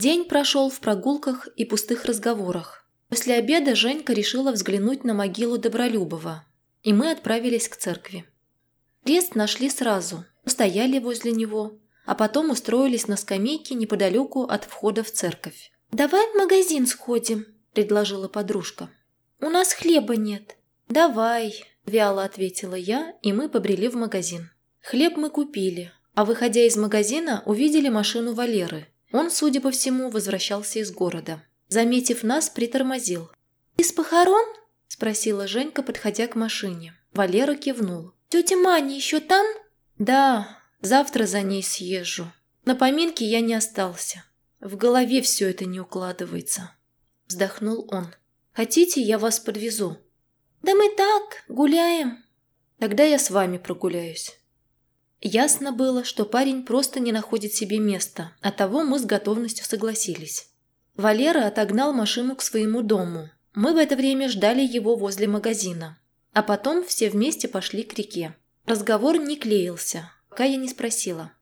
День прошел в прогулках и пустых разговорах. После обеда Женька решила взглянуть на могилу Добролюбова, и мы отправились к церкви. Крест нашли сразу, постояли возле него, а потом устроились на скамейке неподалеку от входа в церковь. «Давай в магазин сходим», – предложила подружка. «У нас хлеба нет». «Давай», – вяло ответила я, и мы побрели в магазин. Хлеб мы купили, а выходя из магазина, увидели машину Валеры. Он, судя по всему, возвращался из города. Заметив нас, притормозил. «Из похорон?» – спросила Женька, подходя к машине. Валера кивнул. «Тетя Маня еще там?» «Да, завтра за ней съезжу. На поминке я не остался. В голове все это не укладывается». Вздохнул он. «Хотите, я вас подвезу?» «Да мы так, гуляем». «Тогда я с вами прогуляюсь». Ясно было, что парень просто не находит себе места, а того мы с готовностью согласились. Валера отогнал машину к своему дому. Мы в это время ждали его возле магазина. А потом все вместе пошли к реке. Разговор не клеился, пока я не спросила.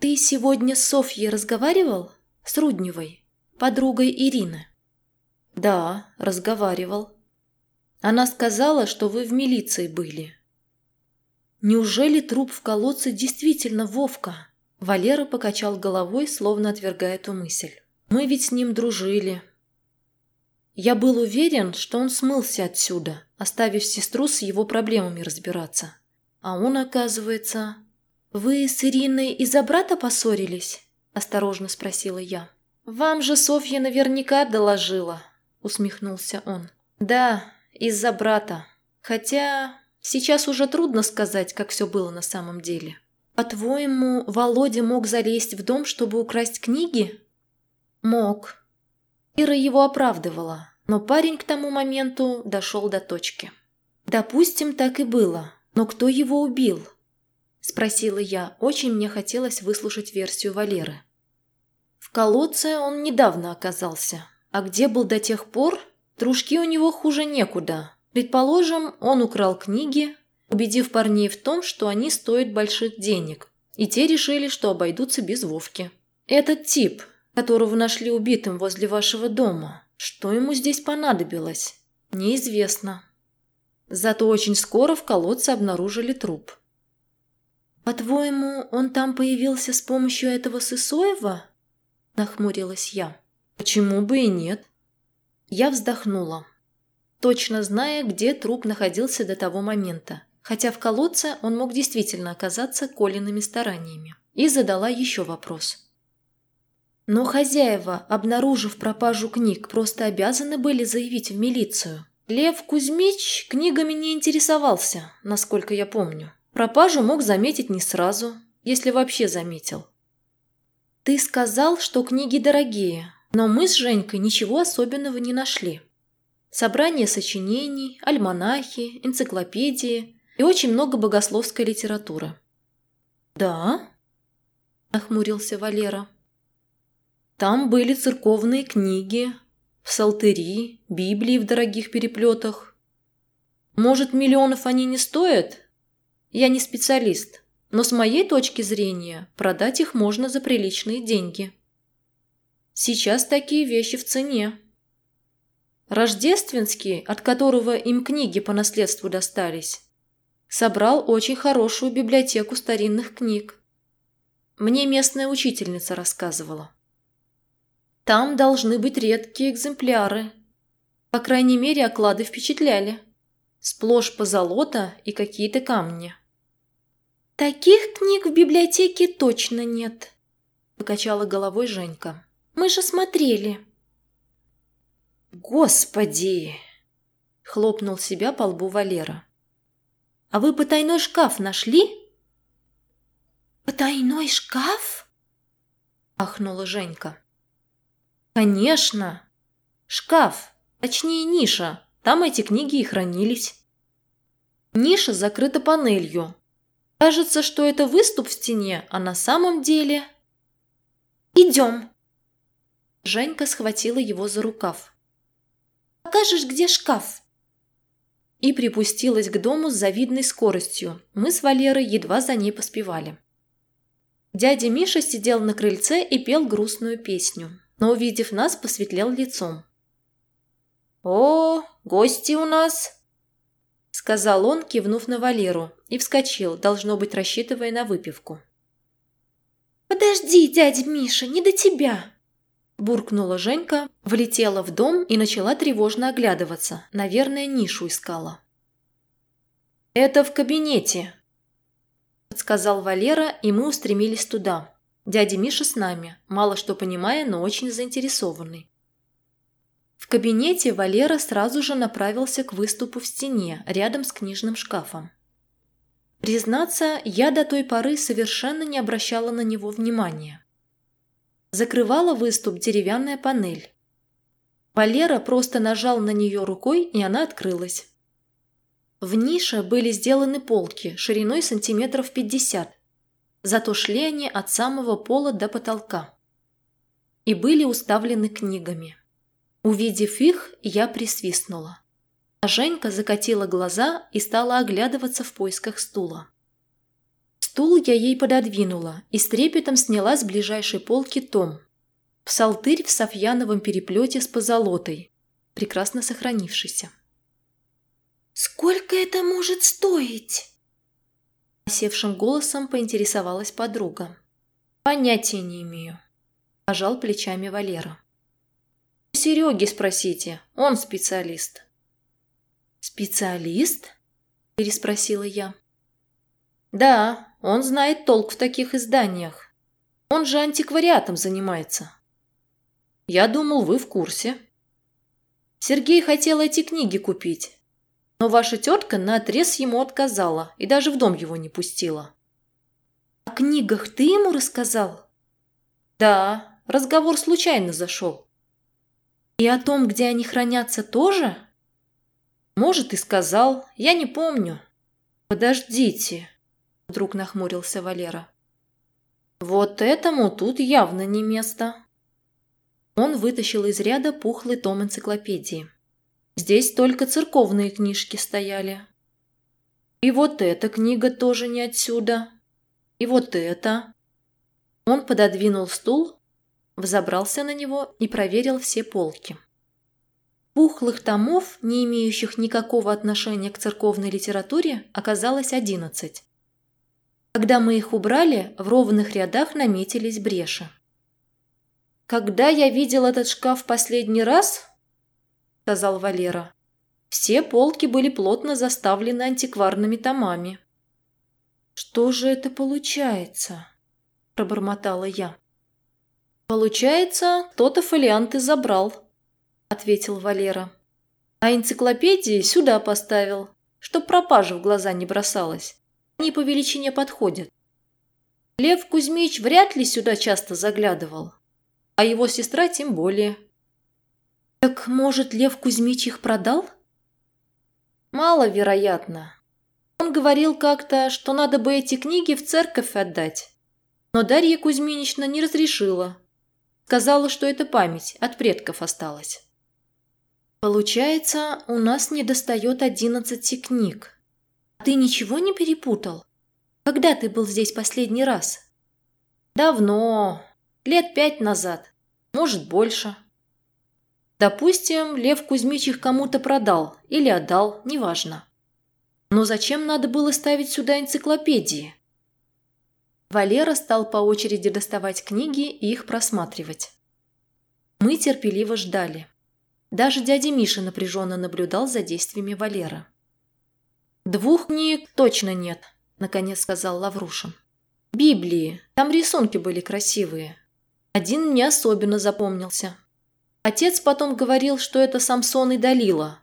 «Ты сегодня с Софьей разговаривал? С Рудневой, подругой Ирины?» «Да, разговаривал. Она сказала, что вы в милиции были». «Неужели труп в колодце действительно Вовка?» Валера покачал головой, словно отвергая эту мысль. «Мы ведь с ним дружили». Я был уверен, что он смылся отсюда, оставив сестру с его проблемами разбираться. А он, оказывается... «Вы с Ириной из-за брата поссорились?» – осторожно спросила я. «Вам же Софья наверняка доложила», – усмехнулся он. «Да, из-за брата. Хотя Сейчас уже трудно сказать, как все было на самом деле. По-твоему, Володя мог залезть в дом, чтобы украсть книги? Мог. Ира его оправдывала, но парень к тому моменту дошел до точки. Допустим, так и было, но кто его убил? Спросила я, очень мне хотелось выслушать версию Валеры. В колодце он недавно оказался, а где был до тех пор, дружки у него хуже некуда, Предположим, он украл книги, убедив парней в том, что они стоят больших денег, и те решили, что обойдутся без Вовки. Этот тип, которого нашли убитым возле вашего дома, что ему здесь понадобилось, неизвестно. Зато очень скоро в колодце обнаружили труп. «По-твоему, он там появился с помощью этого Сысоева?» – нахмурилась я. «Почему бы и нет?» Я вздохнула точно зная, где труп находился до того момента, хотя в колодце он мог действительно оказаться Колиными стараниями. И задала еще вопрос. Но хозяева, обнаружив пропажу книг, просто обязаны были заявить в милицию. Лев Кузьмич книгами не интересовался, насколько я помню. Пропажу мог заметить не сразу, если вообще заметил. «Ты сказал, что книги дорогие, но мы с Женькой ничего особенного не нашли собрание сочинений, альманахи, энциклопедии и очень много богословской литературы. «Да?» – нахмурился Валера. «Там были церковные книги, псалтыри, Библии в дорогих переплетах. Может, миллионов они не стоят? Я не специалист, но с моей точки зрения продать их можно за приличные деньги. Сейчас такие вещи в цене». Рождественский, от которого им книги по наследству достались, собрал очень хорошую библиотеку старинных книг. Мне местная учительница рассказывала. Там должны быть редкие экземпляры. По крайней мере, оклады впечатляли. Сплошь позолота и какие-то камни. «Таких книг в библиотеке точно нет», – покачала головой Женька. «Мы же смотрели». «Господи!» – хлопнул себя по лбу Валера. «А вы потайной шкаф нашли?» «Потайной шкаф?» – ахнула Женька. «Конечно! Шкаф, точнее ниша, там эти книги и хранились. Ниша закрыта панелью. Кажется, что это выступ в стене, а на самом деле...» «Идем!» Женька схватила его за рукав покажешь, где шкаф?» И припустилась к дому с завидной скоростью. Мы с Валерой едва за ней поспевали. Дядя Миша сидел на крыльце и пел грустную песню, но, увидев нас, посветлел лицом. «О, гости у нас!» — сказал он, кивнув на Валеру, и вскочил, должно быть, рассчитывая на выпивку. «Подожди, дядя Миша, не до тебя!» Буркнула Женька, влетела в дом и начала тревожно оглядываться. Наверное, нишу искала. «Это в кабинете», – подсказал Валера, и мы устремились туда. Дядя Миша с нами, мало что понимая, но очень заинтересованный. В кабинете Валера сразу же направился к выступу в стене, рядом с книжным шкафом. Признаться, я до той поры совершенно не обращала на него внимания. Закрывала выступ деревянная панель. Валера просто нажал на нее рукой, и она открылась. В нише были сделаны полки шириной сантиметров 50, зато шли они от самого пола до потолка. И были уставлены книгами. Увидев их, я присвистнула. А Женька закатила глаза и стала оглядываться в поисках стула. Стул я ей пододвинула и с трепетом сняла с ближайшей полки том. Псалтырь в софьяновом переплете с позолотой, прекрасно сохранившийся. «Сколько это может стоить?» Осевшим голосом поинтересовалась подруга. «Понятия не имею», – пожал плечами Валера. Сереги спросите, он специалист». «Специалист?» – переспросила я. «Да, он знает толк в таких изданиях. Он же антиквариатом занимается». «Я думал, вы в курсе». Сергей хотел эти книги купить, но ваша тетка наотрез ему отказала и даже в дом его не пустила. «О книгах ты ему рассказал?» «Да, разговор случайно зашел». «И о том, где они хранятся, тоже?» «Может, и сказал, я не помню». «Подождите», – вдруг нахмурился Валера. «Вот этому тут явно не место». Он вытащил из ряда пухлый том энциклопедии. Здесь только церковные книжки стояли. И вот эта книга тоже не отсюда. И вот эта. Он пододвинул стул, взобрался на него и проверил все полки. Пухлых томов, не имеющих никакого отношения к церковной литературе, оказалось одиннадцать. Когда мы их убрали, в ровных рядах наметились бреши. Когда я видел этот шкаф последний раз, сказал Валера, все полки были плотно заставлены антикварными томами. Что же это получается? пробормотала я. Получается, кто-то фолианты забрал, ответил Валера. А энциклопедии сюда поставил, чтоб пропажа в глаза не бросалась. Они по величине подходят. Лев Кузьмич вряд ли сюда часто заглядывал а его сестра тем более. Так, может, Лев Кузьмич их продал? Маловероятно. Он говорил как-то, что надо бы эти книги в церковь отдать. Но Дарья Кузьминична не разрешила. Сказала, что это память, от предков осталась. Получается, у нас не достает одиннадцати книг. Ты ничего не перепутал? Когда ты был здесь последний раз? Давно, Лет пять назад. Может, больше. Допустим, Лев Кузьмич их кому-то продал или отдал, неважно. Но зачем надо было ставить сюда энциклопедии? Валера стал по очереди доставать книги и их просматривать. Мы терпеливо ждали. Даже дядя Миша напряженно наблюдал за действиями Валера. «Двух книг точно нет», – наконец сказал Лаврушин. «Библии. Там рисунки были красивые. Один мне особенно запомнился. Отец потом говорил, что это Самсон и Далила.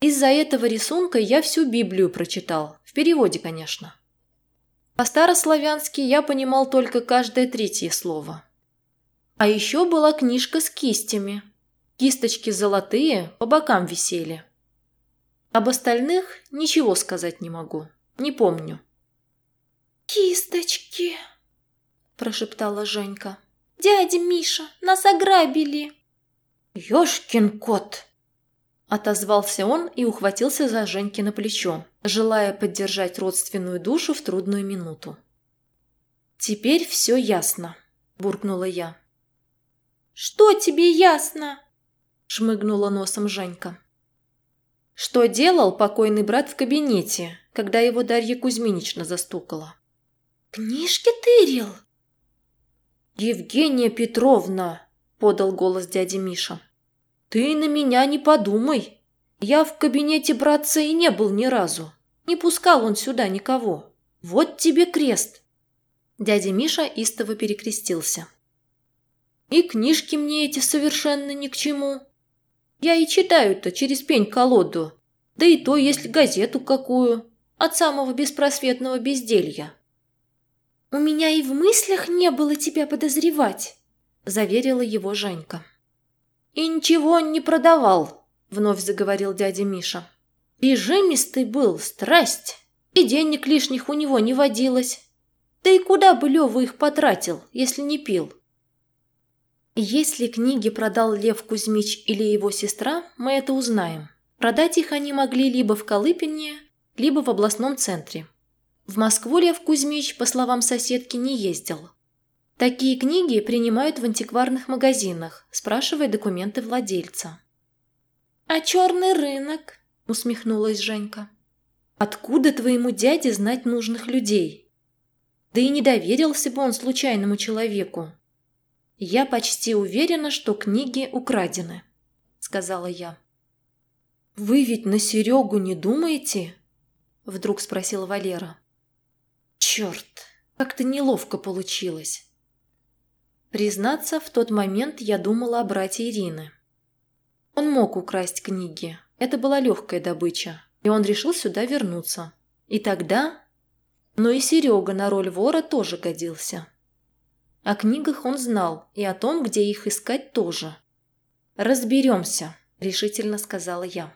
Из-за этого рисунка я всю Библию прочитал, в переводе, конечно. По-старославянски я понимал только каждое третье слово. А еще была книжка с кистями. Кисточки золотые, по бокам висели. Об остальных ничего сказать не могу, не помню. «Кисточки!» – прошептала Женька. «Дядя Миша, нас ограбили!» «Ешкин кот!» Отозвался он и ухватился за Женькино плечо, желая поддержать родственную душу в трудную минуту. «Теперь все ясно», – буркнула я. «Что тебе ясно?» – шмыгнула носом Женька. Что делал покойный брат в кабинете, когда его Дарья Кузьминична застукала? «Книжки тырил?» «Евгения Петровна!» – подал голос дяди Миша. «Ты на меня не подумай. Я в кабинете братца и не был ни разу. Не пускал он сюда никого. Вот тебе крест!» Дядя Миша истово перекрестился. «И книжки мне эти совершенно ни к чему. Я и читаю-то через пень-колоду, да и то, если газету какую, от самого беспросветного безделья». «У меня и в мыслях не было тебя подозревать», – заверила его Женька. «И ничего он не продавал», – вновь заговорил дядя Миша. «Прижимистый был, страсть, и денег лишних у него не водилось. Да и куда бы Лёва их потратил, если не пил? Если книги продал Лев Кузьмич или его сестра, мы это узнаем. Продать их они могли либо в Колыпине, либо в областном центре. В Москву Лев Кузьмич, по словам соседки, не ездил. Такие книги принимают в антикварных магазинах, спрашивая документы владельца. «А черный рынок?» – усмехнулась Женька. «Откуда твоему дяде знать нужных людей?» Да и не доверился бы он случайному человеку. «Я почти уверена, что книги украдены», — сказала я. «Вы ведь на Серегу не думаете?» — вдруг спросила Валера. «Черт, как-то неловко получилось». Признаться, в тот момент я думала о брате Ирины. Он мог украсть книги, это была легкая добыча, и он решил сюда вернуться. И тогда но и Серега на роль вора тоже годился. О книгах он знал, и о том, где их искать тоже. «Разберемся», – решительно сказала я.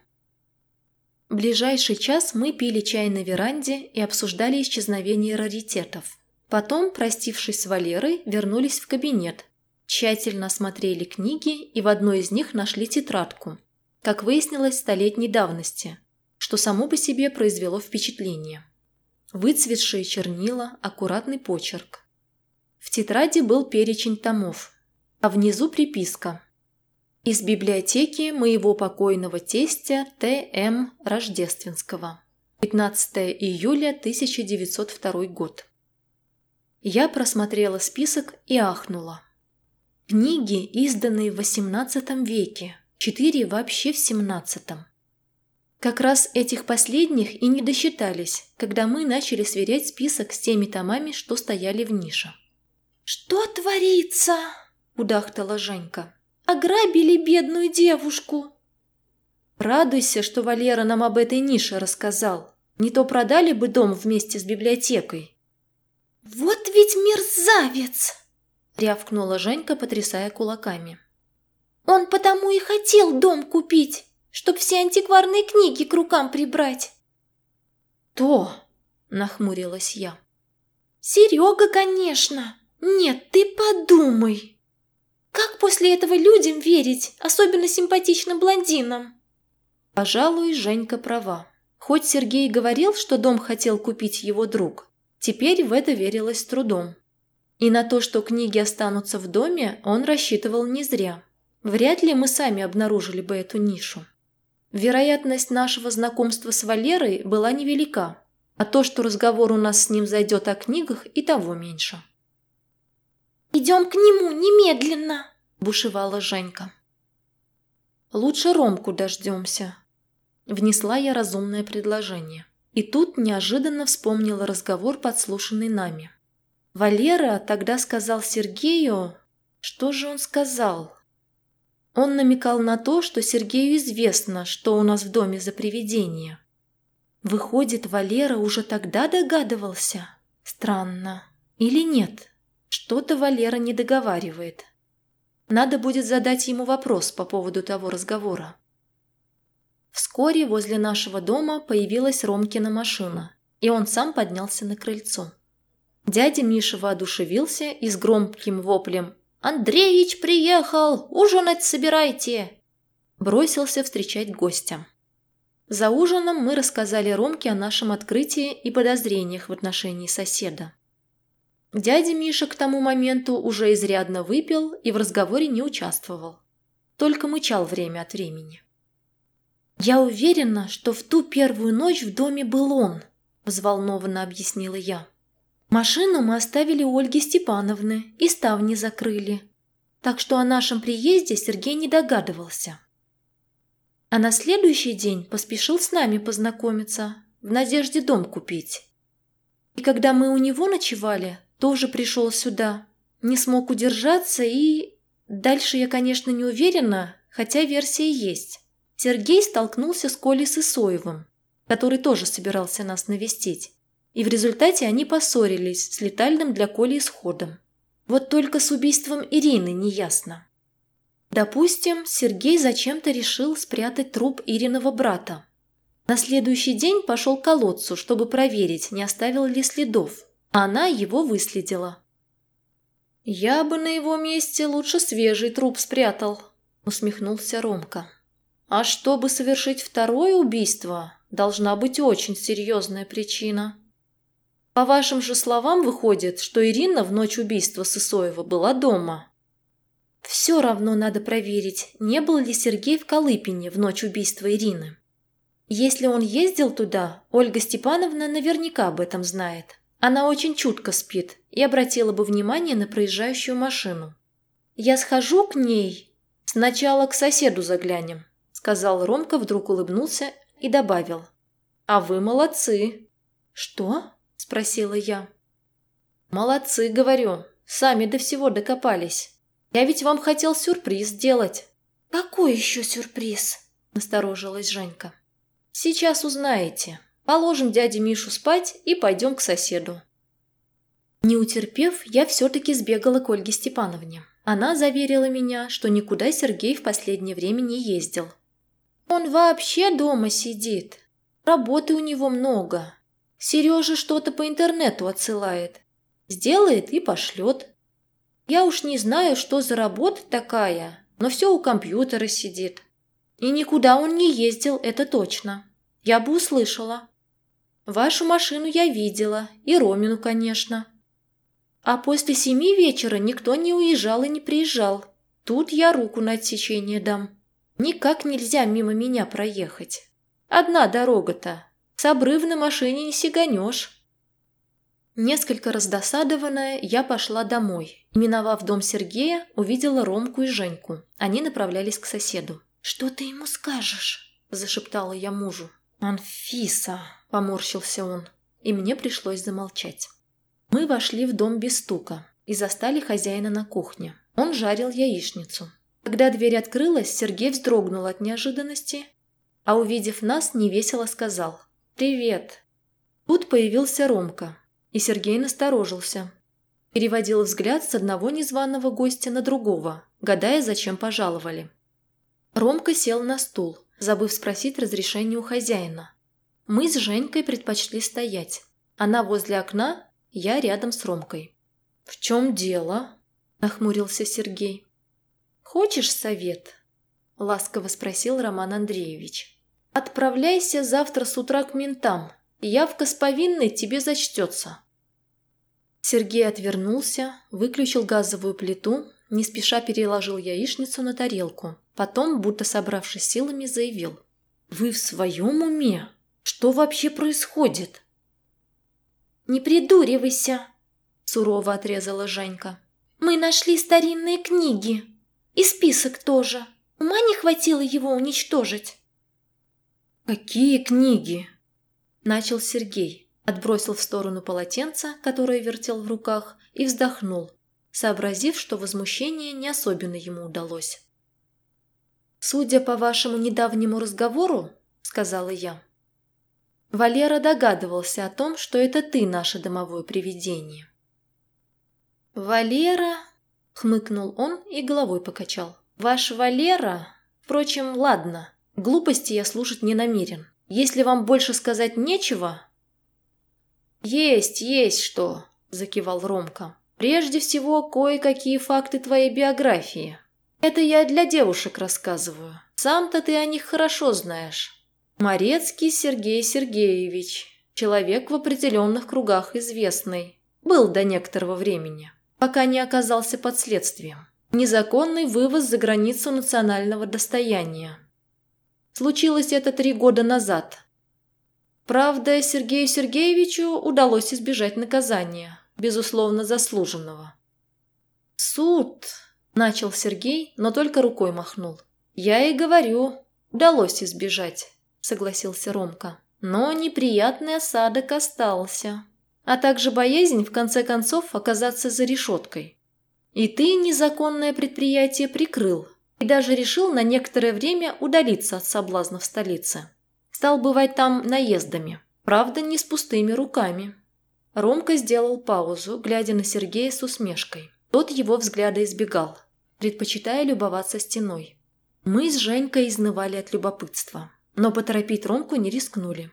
Ближайший час мы пили чай на веранде и обсуждали исчезновение раритетов. Потом, простившись с Валерой, вернулись в кабинет, тщательно осмотрели книги и в одной из них нашли тетрадку, как выяснилось, столетней давности, что само по себе произвело впечатление выцветшие чернила, аккуратный почерк. В тетради был перечень томов, а внизу приписка. Из библиотеки моего покойного тестя Т.М. Рождественского. 15 июля 1902 год. Я просмотрела список и ахнула. Книги, изданные в XVIII веке, четыре вообще в XVII. Как раз этих последних и не досчитались, когда мы начали сверять список с теми томами, что стояли в нише. «Что творится?» – удахтала Женька. «Ограбили бедную девушку!» «Радуйся, что Валера нам об этой нише рассказал. Не то продали бы дом вместе с библиотекой». «Вот ведь мерзавец!» – рявкнула Женька, потрясая кулаками. «Он потому и хотел дом купить, чтоб все антикварные книги к рукам прибрать. То, нахмурилась я. Серега, конечно. Нет, ты подумай. Как после этого людям верить, особенно симпатичным блондинам? Пожалуй, Женька права. Хоть Сергей говорил, что дом хотел купить его друг, теперь в это верилось с трудом. И на то, что книги останутся в доме, он рассчитывал не зря. Вряд ли мы сами обнаружили бы эту нишу. Вероятность нашего знакомства с Валерой была невелика, а то, что разговор у нас с ним зайдет о книгах, и того меньше. «Идем к нему немедленно!» – бушевала Женька. «Лучше Ромку дождемся», – внесла я разумное предложение. И тут неожиданно вспомнила разговор, подслушанный нами. Валера тогда сказал Сергею... Что же он сказал? Он намекал на то, что Сергею известно, что у нас в доме за привидение. Выходит, Валера уже тогда догадывался? Странно. Или нет? Что-то Валера не договаривает. Надо будет задать ему вопрос по поводу того разговора. Вскоре возле нашего дома появилась Ромкина машина, и он сам поднялся на крыльцо. Дядя Миша воодушевился и с громким воплем «Андреич приехал! Ужинать собирайте!» Бросился встречать гостя. За ужином мы рассказали Ромке о нашем открытии и подозрениях в отношении соседа. Дядя Миша к тому моменту уже изрядно выпил и в разговоре не участвовал. Только мычал время от времени. «Я уверена, что в ту первую ночь в доме был он», – взволнованно объяснила я. «Машину мы оставили у Ольги Степановны и ставни закрыли, так что о нашем приезде Сергей не догадывался. А на следующий день поспешил с нами познакомиться, в надежде дом купить. И когда мы у него ночевали, тоже пришел сюда, не смог удержаться и... Дальше я, конечно, не уверена, хотя версия есть. Сергей столкнулся с Колей Сысоевым, который тоже собирался нас навестить. И в результате они поссорились с летальным для Коли исходом. Вот только с убийством Ирины неясно. Допустим, Сергей зачем-то решил спрятать труп Ириного брата. На следующий день пошел к колодцу, чтобы проверить, не оставил ли следов. Она его выследила. «Я бы на его месте лучше свежий труп спрятал», – усмехнулся Ромка. «А чтобы совершить второе убийство, должна быть очень серьезная причина». По вашим же словам выходит, что Ирина в ночь убийства Сысоева была дома. Все равно надо проверить, не был ли Сергей в Колыпине в ночь убийства Ирины. Если он ездил туда, Ольга Степановна наверняка об этом знает. Она очень чутко спит и обратила бы внимание на проезжающую машину. «Я схожу к ней. Сначала к соседу заглянем», – сказал Ромка, вдруг улыбнулся и добавил. «А вы молодцы». «Что?» – спросила я. «Молодцы, говорю. Сами до всего докопались. Я ведь вам хотел сюрприз сделать». «Какой еще сюрприз?» – насторожилась Женька. «Сейчас узнаете. Положим дяде Мишу спать и пойдем к соседу». Не утерпев, я все-таки сбегала к Ольге Степановне. Она заверила меня, что никуда Сергей в последнее время не ездил. «Он вообще дома сидит. Работы у него много. Сережа что-то по интернету отсылает. Сделает и пошлет. Я уж не знаю, что за работа такая, но все у компьютера сидит. И никуда он не ездил, это точно. Я бы услышала. Вашу машину я видела, и Ромину, конечно. А после семи вечера никто не уезжал и не приезжал. Тут я руку на отсечение дам. Никак нельзя мимо меня проехать. Одна дорога-то. С обрыва на машине не сиганешь. Несколько раздосадованная, я пошла домой. Миновав дом Сергея, увидела Ромку и Женьку. Они направлялись к соседу. «Что ты ему скажешь?» – зашептала я мужу. «Анфиса!» – поморщился он. И мне пришлось замолчать. Мы вошли в дом без стука и застали хозяина на кухне. Он жарил яичницу. Когда дверь открылась, Сергей вздрогнул от неожиданности, а увидев нас, невесело сказал «Привет». Тут появился Ромка, и Сергей насторожился. Переводил взгляд с одного незваного гостя на другого, гадая, зачем пожаловали. Ромка сел на стул, забыв спросить разрешения у хозяина. Мы с Женькой предпочли стоять. Она возле окна, я рядом с Ромкой. «В чем дело?» – нахмурился Сергей. «Хочешь совет?» – ласково спросил Роман Андреевич. «Отправляйся завтра с утра к ментам. Явка с повинной тебе зачтется. Сергей отвернулся, выключил газовую плиту, не спеша переложил яичницу на тарелку. Потом, будто собравшись силами, заявил. «Вы в своем уме? Что вообще происходит?» «Не придуривайся!» – сурово отрезала Женька. «Мы нашли старинные книги. И список тоже. Ума не хватило его уничтожить». «Какие книги?» – начал Сергей отбросил в сторону полотенца, которое вертел в руках, и вздохнул, сообразив, что возмущение не особенно ему удалось. «Судя по вашему недавнему разговору, — сказала я, — Валера догадывался о том, что это ты наше домовое привидение». «Валера?» — хмыкнул он и головой покачал. «Ваш Валера? Впрочем, ладно, глупости я слушать не намерен. Если вам больше сказать нечего, «Есть, есть что», – закивал Ромка. «Прежде всего, кое-какие факты твоей биографии. Это я для девушек рассказываю. Сам-то ты о них хорошо знаешь. Морецкий Сергей Сергеевич. Человек в определенных кругах известный. Был до некоторого времени, пока не оказался под следствием. Незаконный вывоз за границу национального достояния. Случилось это три года назад. Правда, Сергею Сергеевичу удалось избежать наказания, безусловно заслуженного. «Суд!» – начал Сергей, но только рукой махнул. «Я и говорю, удалось избежать», – согласился Ромка. «Но неприятный осадок остался» а также боязнь в конце концов оказаться за решеткой. И ты незаконное предприятие прикрыл и даже решил на некоторое время удалиться от соблазна в столице. Стал бывать там наездами, правда не с пустыми руками. Ромка сделал паузу, глядя на Сергея с усмешкой. Тот его взгляда избегал, предпочитая любоваться стеной. Мы с Женькой изнывали от любопытства, но поторопить Ромку не рискнули.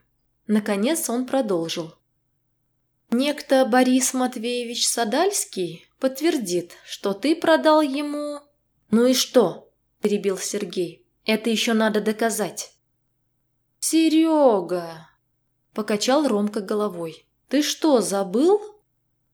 Наконец он продолжил – Некто Борис Матвеевич Садальский подтвердит, что ты продал ему... Ну и что? Перебил Сергей. Это еще надо доказать. Серега! Покачал Ромка головой. Ты что, забыл?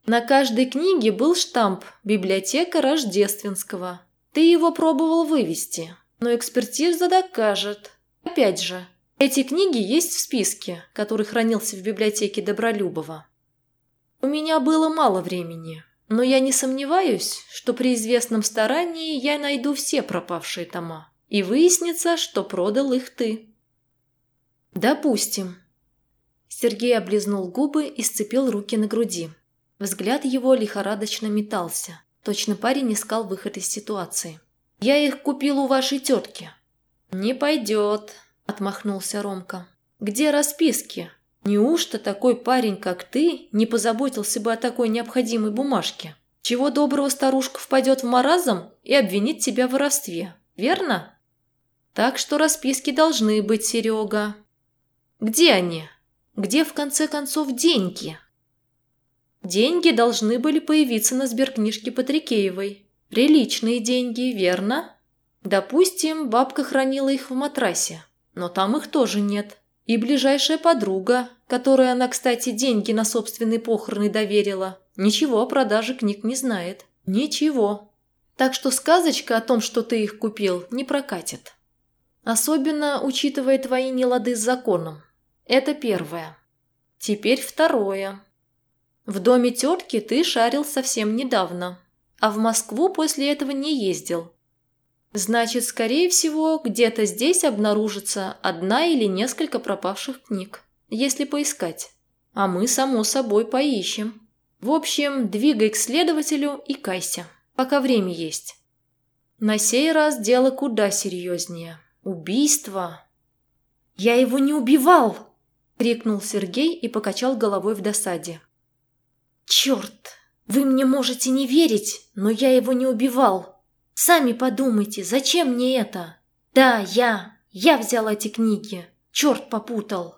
На каждой книге был штамп «Библиотека Рождественского». Ты его пробовал вывести, но экспертиза докажет. Опять же, эти книги есть в списке, который хранился в библиотеке Добролюбова. У меня было мало времени, но я не сомневаюсь, что при известном старании я найду все пропавшие тома, и выяснится, что продал их ты. Допустим. Сергей облизнул губы и сцепил руки на груди. Взгляд его лихорадочно метался. Точно парень искал выход из ситуации. «Я их купил у вашей тетки». «Не пойдет», – отмахнулся Ромка. «Где расписки? Неужто такой парень, как ты, не позаботился бы о такой необходимой бумажке? Чего доброго старушка впадет в маразм и обвинит тебя в воровстве, верно? Так что расписки должны быть, Серега. Где они? Где, в конце концов, деньги? Деньги должны были появиться на сберкнижке Патрикеевой. Приличные деньги, верно? Допустим, бабка хранила их в матрасе, но там их тоже нет. И ближайшая подруга, которой она, кстати, деньги на собственные похороны доверила, ничего о продаже книг не знает. Ничего. Так что сказочка о том, что ты их купил, не прокатит. Особенно учитывая твои нелады с законом. Это первое. Теперь второе. В доме тетки ты шарил совсем недавно, а в Москву после этого не ездил. Значит, скорее всего, где-то здесь обнаружится одна или несколько пропавших книг, если поискать. А мы, само собой, поищем. В общем, двигай к следователю и кайся, пока время есть. На сей раз дело куда серьезнее. Убийство. «Я его не убивал!» – крикнул Сергей и покачал головой в досаде. «Черт! Вы мне можете не верить, но я его не убивал!» Сами подумайте, зачем мне это? Да, я, я взял эти книги. Черт попутал.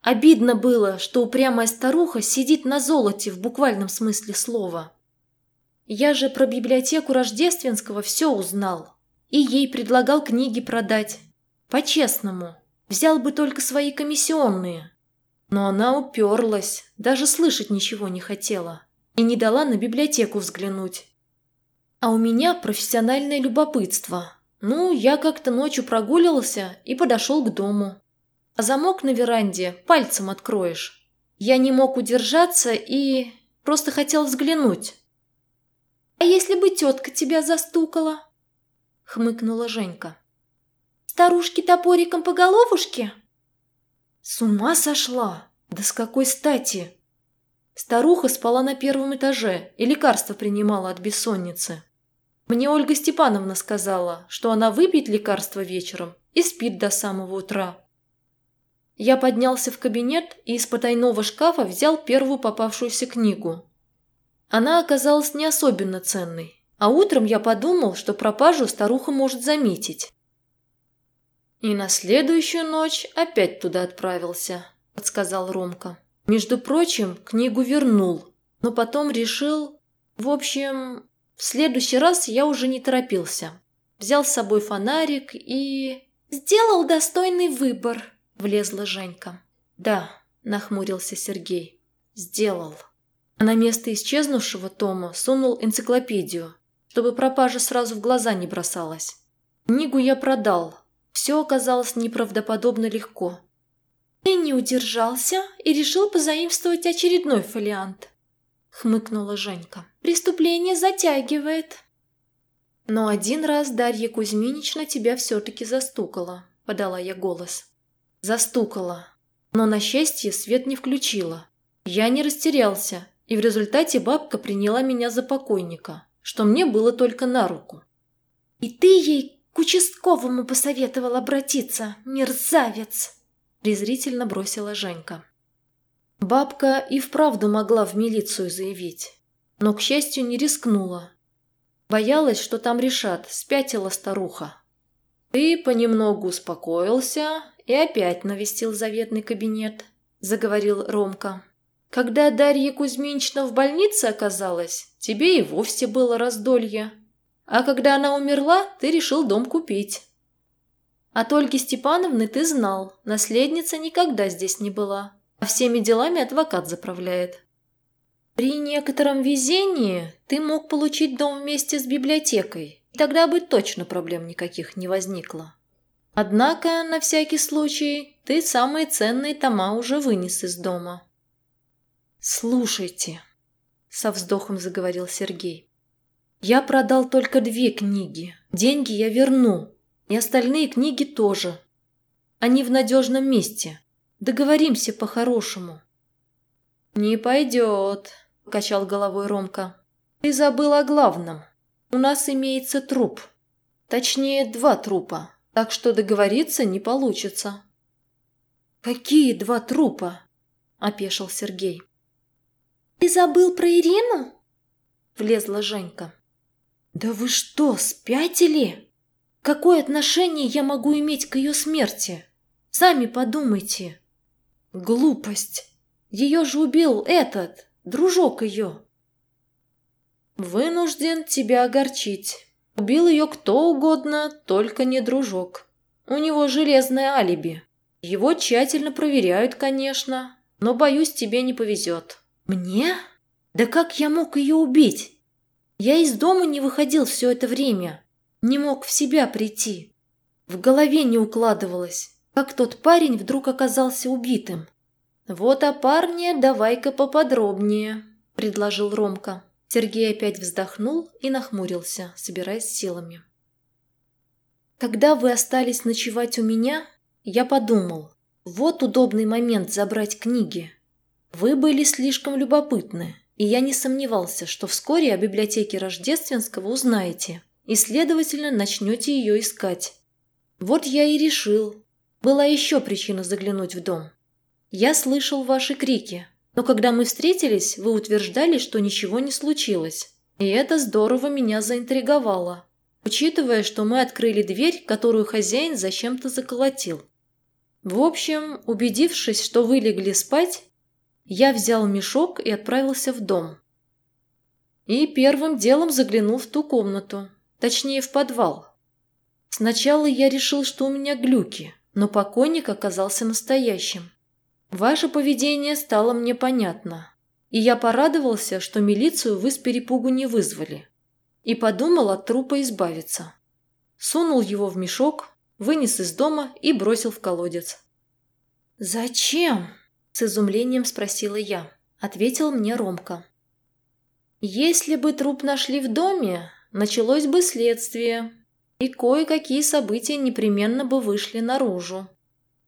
Обидно было, что упрямая старуха сидит на золоте в буквальном смысле слова. Я же про библиотеку Рождественского все узнал. И ей предлагал книги продать. По-честному. Взял бы только свои комиссионные. Но она уперлась, даже слышать ничего не хотела. И не дала на библиотеку взглянуть. А у меня профессиональное любопытство. Ну, я как-то ночью прогуливался и подошел к дому. А замок на веранде пальцем откроешь. Я не мог удержаться и просто хотел взглянуть. «А если бы тетка тебя застукала?» — хмыкнула Женька. «Старушки топориком по головушке?» «С ума сошла! Да с какой стати?» Старуха спала на первом этаже и лекарства принимала от бессонницы. Мне Ольга Степановна сказала, что она выпьет лекарство вечером и спит до самого утра. Я поднялся в кабинет и из потайного шкафа взял первую попавшуюся книгу. Она оказалась не особенно ценной, а утром я подумал, что пропажу старуха может заметить. «И на следующую ночь опять туда отправился», – подсказал Ромка. «Между прочим, книгу вернул, но потом решил... В общем, в следующий раз я уже не торопился. Взял с собой фонарик и... «Сделал достойный выбор», – влезла Женька. «Да», – нахмурился Сергей. «Сделал». а на место исчезнувшего тома сунул энциклопедию, чтобы пропажа сразу в глаза не бросалась. Книгу я продал. Все оказалось неправдоподобно легко. «Ты не удержался и решил позаимствовать очередной фолиант», — хмыкнула Женька. «Преступление затягивает». «Но один раз Дарья Кузьминична тебя все-таки застукала», — подала я голос. «Застукала. Но, на счастье, свет не включила. Я не растерялся, и в результате бабка приняла меня за покойника, что мне было только на руку». «И ты ей к участковому посоветовал обратиться, мерзавец!» презрительно бросила Женька. Бабка и вправду могла в милицию заявить, но, к счастью, не рискнула. Боялась, что там решат, спятила старуха. «Ты понемногу успокоился и опять навестил заветный кабинет», – заговорил Ромка. «Когда Дарья Кузьминична в больнице оказалась, тебе и вовсе было раздолье. А когда она умерла, ты решил дом купить. От Ольги Степановны ты знал, наследница никогда здесь не была, а всеми делами адвокат заправляет. При некотором везении ты мог получить дом вместе с библиотекой, и тогда бы точно проблем никаких не возникло. Однако, на всякий случай, ты самые ценные тома уже вынес из дома. «Слушайте», — со вздохом заговорил Сергей, — «я продал только две книги, деньги я верну, и остальные книги тоже. Они в надежном месте. Договоримся по-хорошему». «Не пойдет», – покачал головой Ромка. «Ты забыл о главном. У нас имеется труп. Точнее, два трупа, так что договориться не получится». «Какие два трупа?» – опешил Сергей. «Ты забыл про Ирину?» – влезла Женька. «Да вы что, спятили?» Какое отношение я могу иметь к ее смерти? Сами подумайте. Глупость. Ее же убил этот, дружок ее. Вынужден тебя огорчить. Убил ее кто угодно, только не дружок. У него железное алиби. Его тщательно проверяют, конечно, но, боюсь, тебе не повезет. Мне? Да как я мог ее убить? Я из дома не выходил все это время. Не мог в себя прийти. В голове не укладывалось, как тот парень вдруг оказался убитым. «Вот о парне давай-ка поподробнее», – предложил Ромка. Сергей опять вздохнул и нахмурился, собираясь силами. «Когда вы остались ночевать у меня, я подумал, вот удобный момент забрать книги. Вы были слишком любопытны, и я не сомневался, что вскоре о библиотеке Рождественского узнаете и, следовательно, начнете ее искать. Вот я и решил. Была еще причина заглянуть в дом. Я слышал ваши крики, но когда мы встретились, вы утверждали, что ничего не случилось. И это здорово меня заинтриговало, учитывая, что мы открыли дверь, которую хозяин зачем-то заколотил. В общем, убедившись, что вы легли спать, я взял мешок и отправился в дом. И первым делом заглянул в ту комнату, Точнее, в подвал. Сначала я решил, что у меня глюки, но покойник оказался настоящим. Ваше поведение стало мне понятно, и я порадовался, что милицию вы с перепугу не вызвали, и подумал от трупа избавиться. Сунул его в мешок, вынес из дома и бросил в колодец. «Зачем?» – с изумлением спросила я. Ответил мне Ромка. «Если бы труп нашли в доме, началось бы следствие, и кое-какие события непременно бы вышли наружу.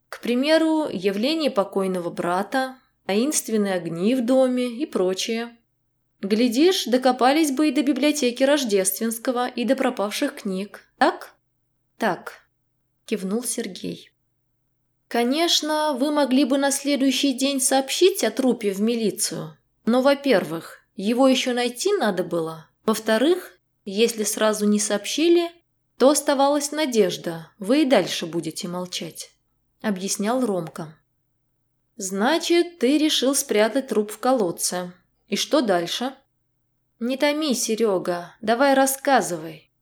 К примеру, явление покойного брата, таинственные огни в доме и прочее. Глядишь, докопались бы и до библиотеки Рождественского, и до пропавших книг, так? Так, кивнул Сергей. Конечно, вы могли бы на следующий день сообщить о трупе в милицию, но, во-первых, его еще найти надо было, во-вторых, если сразу не сообщили, то оставалась надежда, вы и дальше будете молчать», — объяснял Ромка. «Значит, ты решил спрятать труп в колодце. И что дальше?» «Не томи, Серега, давай рассказывай».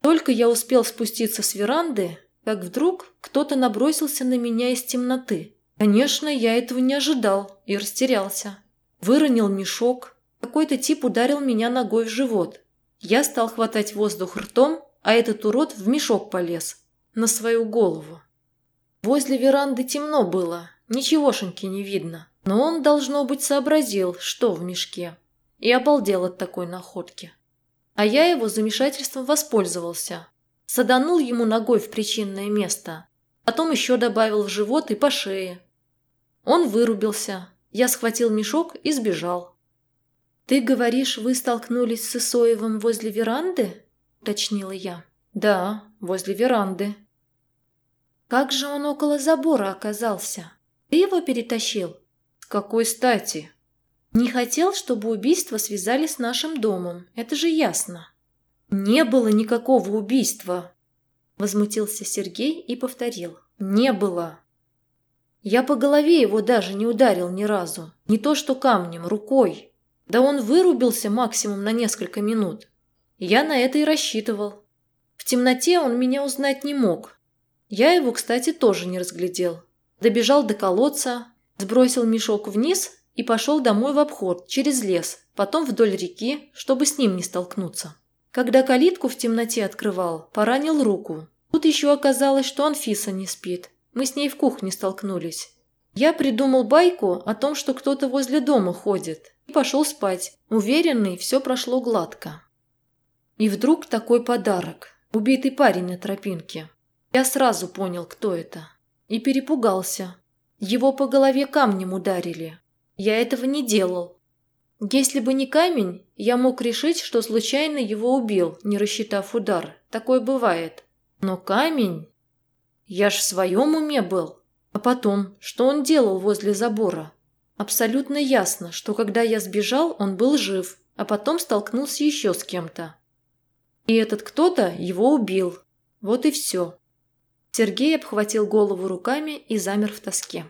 Только я успел спуститься с веранды, как вдруг кто-то набросился на меня из темноты. Конечно, я этого не ожидал и растерялся. Выронил мешок, Какой-то тип ударил меня ногой в живот. Я стал хватать воздух ртом, а этот урод в мешок полез. На свою голову. Возле веранды темно было, ничегошеньки не видно. Но он, должно быть, сообразил, что в мешке. И обалдел от такой находки. А я его замешательством воспользовался. Саданул ему ногой в причинное место. Потом еще добавил в живот и по шее. Он вырубился. Я схватил мешок и сбежал. «Ты говоришь, вы столкнулись с Исоевым возле веранды?» – уточнила я. «Да, возле веранды». «Как же он около забора оказался? Ты его перетащил?» «С какой стати?» «Не хотел, чтобы убийство связали с нашим домом, это же ясно». «Не было никакого убийства!» Возмутился Сергей и повторил. «Не было!» Я по голове его даже не ударил ни разу. Не то что камнем, рукой. Да он вырубился максимум на несколько минут. Я на это и рассчитывал. В темноте он меня узнать не мог. Я его, кстати, тоже не разглядел. Добежал до колодца, сбросил мешок вниз и пошел домой в обход, через лес, потом вдоль реки, чтобы с ним не столкнуться. Когда калитку в темноте открывал, поранил руку. Тут еще оказалось, что Анфиса не спит. Мы с ней в кухне столкнулись. Я придумал байку о том, что кто-то возле дома ходит, и пошел спать. Уверенный, все прошло гладко. И вдруг такой подарок. Убитый парень на тропинке. Я сразу понял, кто это. И перепугался. Его по голове камнем ударили. Я этого не делал. Если бы не камень, я мог решить, что случайно его убил, не рассчитав удар. Такое бывает. Но камень... Я ж в своем уме был. А потом, что он делал возле забора? Абсолютно ясно, что когда я сбежал, он был жив, а потом столкнулся еще с кем-то. И этот кто-то его убил. Вот и все. Сергей обхватил голову руками и замер в тоске.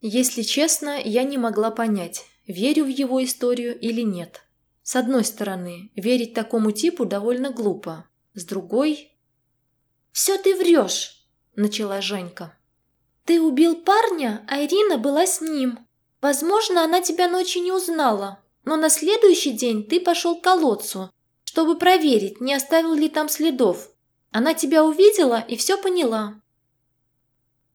Если честно, я не могла понять, верю в его историю или нет. С одной стороны, верить такому типу довольно глупо. С другой... «Все ты врешь!» – начала Женька. «Ты убил парня, а Ирина была с ним. Возможно, она тебя ночью не узнала, но на следующий день ты пошел к колодцу, чтобы проверить, не оставил ли там следов. Она тебя увидела и все поняла».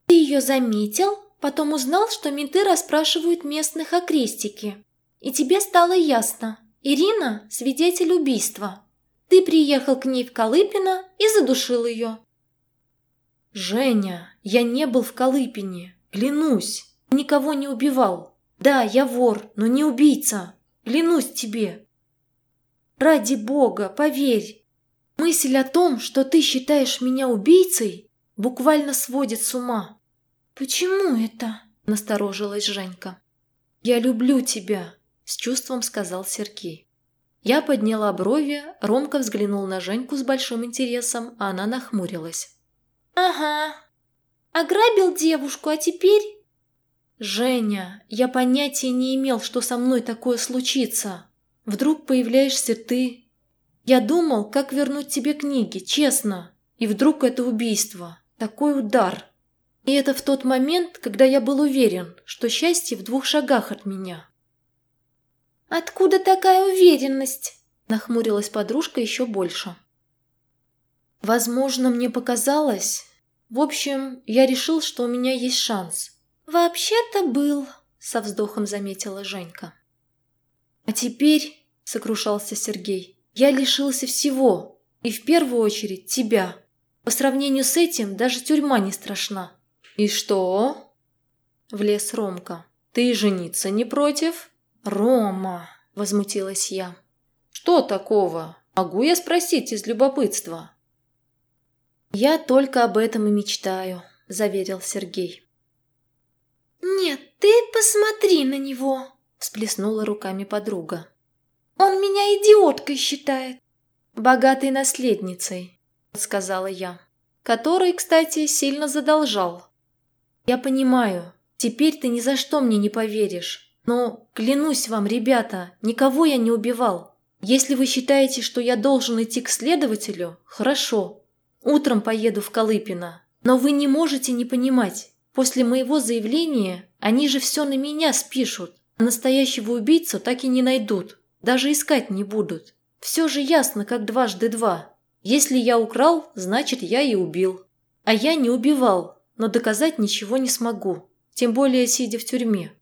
«Ты ее заметил?» Потом узнал, что менты расспрашивают местных о крестике. И тебе стало ясно. Ирина – свидетель убийства. Ты приехал к ней в Колыпино и задушил ее. «Женя, я не был в Колыпине. Клянусь. Никого не убивал. Да, я вор, но не убийца. Клянусь тебе». «Ради бога, поверь. Мысль о том, что ты считаешь меня убийцей, буквально сводит с ума. «Почему это?» – насторожилась Женька. «Я люблю тебя», – с чувством сказал Сергей. Я подняла брови, Ромка взглянул на Женьку с большим интересом, а она нахмурилась. «Ага. Ограбил девушку, а теперь...» «Женя, я понятия не имел, что со мной такое случится. Вдруг появляешься ты. Я думал, как вернуть тебе книги, честно. И вдруг это убийство. Такой удар. И это в тот момент, когда я был уверен, что счастье в двух шагах от меня. «Откуда такая уверенность?» – нахмурилась подружка еще больше. «Возможно, мне показалось. В общем, я решил, что у меня есть шанс». «Вообще-то был», – со вздохом заметила Женька. «А теперь», – сокрушался Сергей, – «я лишился всего, и в первую очередь тебя. По сравнению с этим даже тюрьма не страшна». «И что?» – влез Ромка. «Ты жениться не против?» «Рома!» – возмутилась я. «Что такого? Могу я спросить из любопытства?» «Я только об этом и мечтаю», – заверил Сергей. «Нет, ты посмотри на него», – всплеснула руками подруга. «Он меня идиоткой считает». «Богатой наследницей», – сказала я, который, кстати, сильно задолжал. Я понимаю, теперь ты ни за что мне не поверишь. Но, клянусь вам, ребята, никого я не убивал. Если вы считаете, что я должен идти к следователю, хорошо. Утром поеду в Колыпино. Но вы не можете не понимать. После моего заявления они же все на меня спишут. А настоящего убийцу так и не найдут, даже искать не будут. Все же ясно, как дважды два. Если я украл, значит, я и убил. А я не убивал, но доказать ничего не смогу, тем более сидя в тюрьме.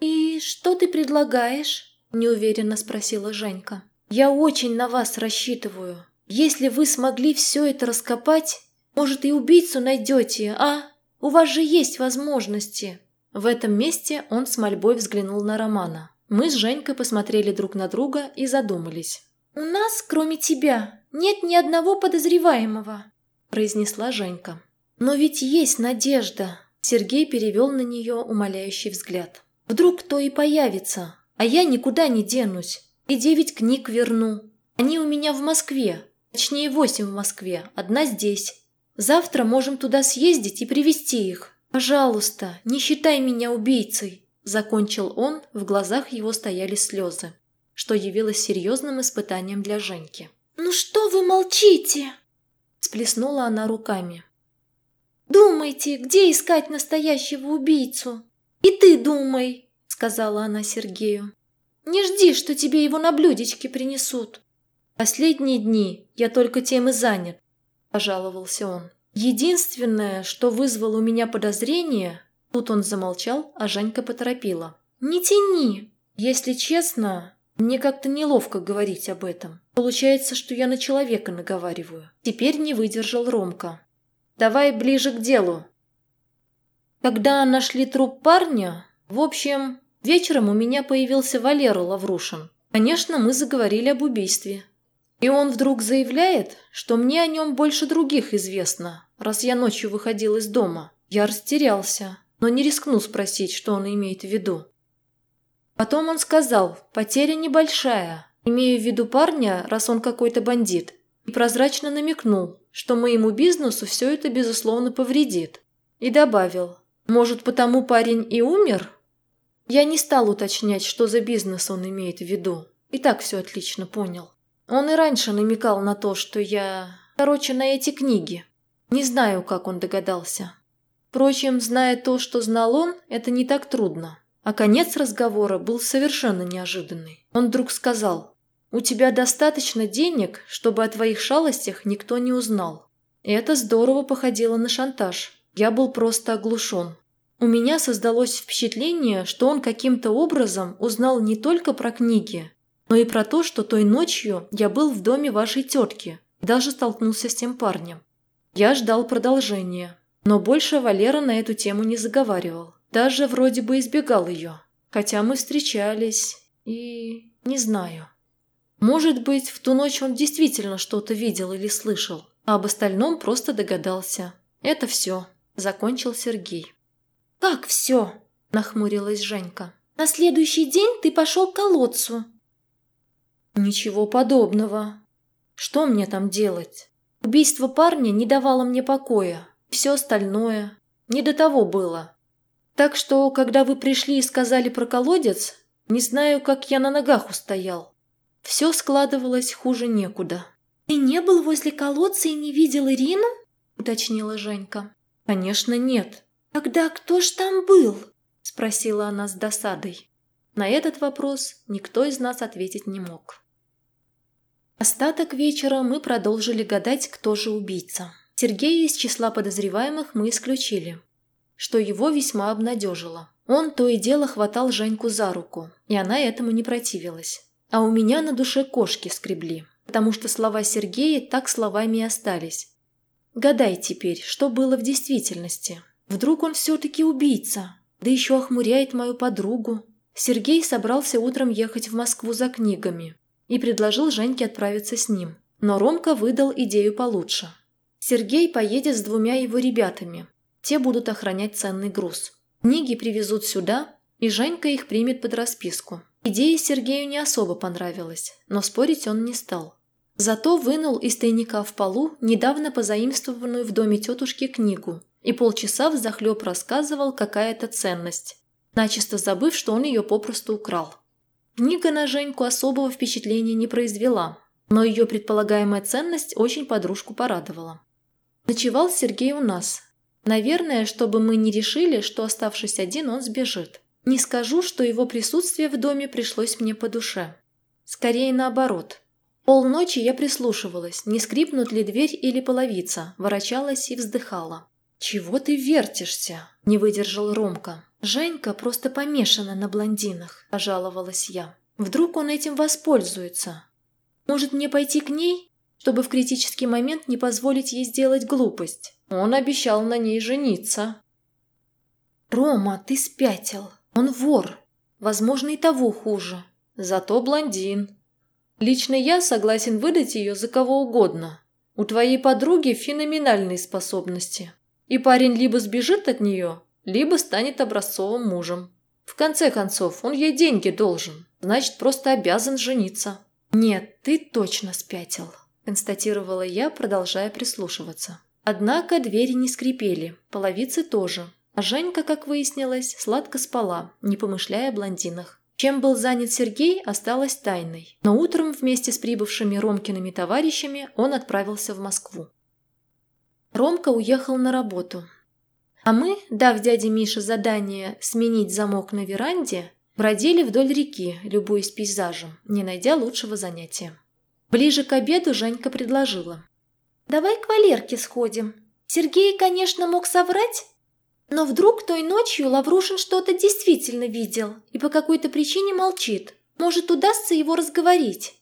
«И что ты предлагаешь?» – неуверенно спросила Женька. «Я очень на вас рассчитываю. Если вы смогли все это раскопать, может, и убийцу найдете, а? У вас же есть возможности». В этом месте он с мольбой взглянул на Романа. Мы с Женькой посмотрели друг на друга и задумались. «У нас, кроме тебя, нет ни одного подозреваемого», – произнесла Женька. «Но ведь есть надежда», – Сергей перевел на нее умоляющий взгляд. «Вдруг кто и появится, а я никуда не денусь, и девять книг верну. Они у меня в Москве, точнее восемь в Москве, одна здесь. Завтра можем туда съездить и привезти их. Пожалуйста, не считай меня убийцей». Закончил он, в глазах его стояли слезы, что явилось серьезным испытанием для Женьки. «Ну что вы молчите?» Сплеснула она руками. «Думайте, где искать настоящего убийцу? И ты думай!» Сказала она Сергею. «Не жди, что тебе его на блюдечке принесут». «Последние дни я только тем и занят», – пожаловался он. «Единственное, что вызвало у меня подозрение, Тут он замолчал, а Женька поторопила. «Не тяни! Если честно, мне как-то неловко говорить об этом. Получается, что я на человека наговариваю. Теперь не выдержал Ромка. Давай ближе к делу. Когда нашли труп парня, в общем, вечером у меня появился Валера Лаврушин. Конечно, мы заговорили об убийстве. И он вдруг заявляет, что мне о нем больше других известно, раз я ночью выходил из дома. Я растерялся но не рискнул спросить, что он имеет в виду. Потом он сказал, потеря небольшая, имея в виду парня, раз он какой-то бандит, и прозрачно намекнул, что моему бизнесу все это, безусловно, повредит. И добавил, может, потому парень и умер? Я не стал уточнять, что за бизнес он имеет в виду. И так все отлично понял. Он и раньше намекал на то, что я... Короче, на эти книги. Не знаю, как он догадался. Впрочем, зная то, что знал он, это не так трудно. А конец разговора был совершенно неожиданный. Он вдруг сказал, «У тебя достаточно денег, чтобы о твоих шалостях никто не узнал». Это здорово походило на шантаж. Я был просто оглушен. У меня создалось впечатление, что он каким-то образом узнал не только про книги, но и про то, что той ночью я был в доме вашей тетки, даже столкнулся с тем парнем. Я ждал продолжения, но больше Валера на эту тему не заговаривал. Даже вроде бы избегал ее. Хотя мы встречались и... не знаю. Может быть, в ту ночь он действительно что-то видел или слышал, а об остальном просто догадался. Это все. Закончил Сергей. «Как все?» – нахмурилась Женька. «На следующий день ты пошел к колодцу». «Ничего подобного. Что мне там делать? Убийство парня не давало мне покоя. Все остальное не до того было. Так что, когда вы пришли и сказали про колодец, не знаю, как я на ногах устоял. Все складывалось хуже некуда. «Ты не был возле колодца и не видел Ирину?» – уточнила Женька. «Конечно, нет». «Тогда кто ж там был?» – спросила она с досадой. На этот вопрос никто из нас ответить не мог. Остаток вечера мы продолжили гадать, кто же убийца. Сергея из числа подозреваемых мы исключили, что его весьма обнадежило. Он то и дело хватал Женьку за руку, и она этому не противилась. А у меня на душе кошки скребли, потому что слова Сергея так словами и остались. Гадай теперь, что было в действительности. Вдруг он все-таки убийца, да еще охмуряет мою подругу. Сергей собрался утром ехать в Москву за книгами и предложил Женьке отправиться с ним. Но Ромка выдал идею получше. Сергей поедет с двумя его ребятами. Те будут охранять ценный груз. Книги привезут сюда, и Женька их примет под расписку. Идея Сергею не особо понравилась, но спорить он не стал. Зато вынул из тайника в полу недавно позаимствованную в доме тетушки книгу и полчаса взахлеб рассказывал, какая это ценность, начисто забыв, что он ее попросту украл. Книга на Женьку особого впечатления не произвела, но ее предполагаемая ценность очень подружку порадовала. Ночевал Сергей у нас. Наверное, чтобы мы не решили, что, оставшись один, он сбежит. Не скажу, что его присутствие в доме пришлось мне по душе. Скорее наоборот. Полночи я прислушивалась, не скрипнут ли дверь или половица, ворочалась и вздыхала. «Чего ты вертишься?» – не выдержал Ромка. «Женька просто помешана на блондинах», – пожаловалась я. «Вдруг он этим воспользуется? Может, мне пойти к ней, чтобы в критический момент не позволить ей сделать глупость? Он обещал на ней жениться». «Рома, ты спятил. Он вор. Возможно, и того хуже. Зато блондин. Лично я согласен выдать ее за кого угодно. У твоей подруги феноменальные способности. И парень либо сбежит от нее, либо станет образцовым мужем. В конце концов, он ей деньги должен, значит, просто обязан жениться. «Нет, ты точно спятил», – констатировала я, продолжая прислушиваться. Однако двери не скрипели, половицы тоже. А Женька, как выяснилось, сладко спала, не помышляя о блондинах. Чем был занят Сергей, осталось тайной. Но утром вместе с прибывшими Ромкиными товарищами он отправился в Москву. Ромка уехал на работу. А мы, дав дяде Мише задание сменить замок на веранде, бродили вдоль реки, любуясь пейзажем, не найдя лучшего занятия. Ближе к обеду Женька предложила. «Давай к Валерке сходим. Сергей, конечно, мог соврать, но вдруг той ночью Лаврушин что-то действительно видел и по какой-то причине молчит. Может, удастся его разговорить.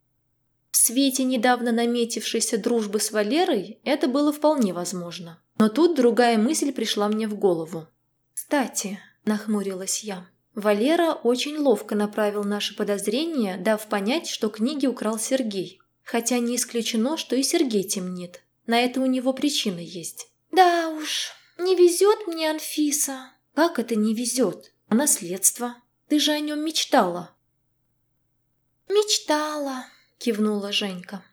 В свете недавно наметившейся дружбы с Валерой это было вполне возможно. Но тут другая мысль пришла мне в голову. «Кстати», – нахмурилась я, – Валера очень ловко направил наши подозрения, дав понять, что книги украл Сергей. Хотя не исключено, что и Сергей темнит. На это у него причина есть. «Да уж», «Не везет мне, Анфиса!» «Как это не везет? А наследство? Ты же о нем мечтала!» «Мечтала!» – кивнула Женька.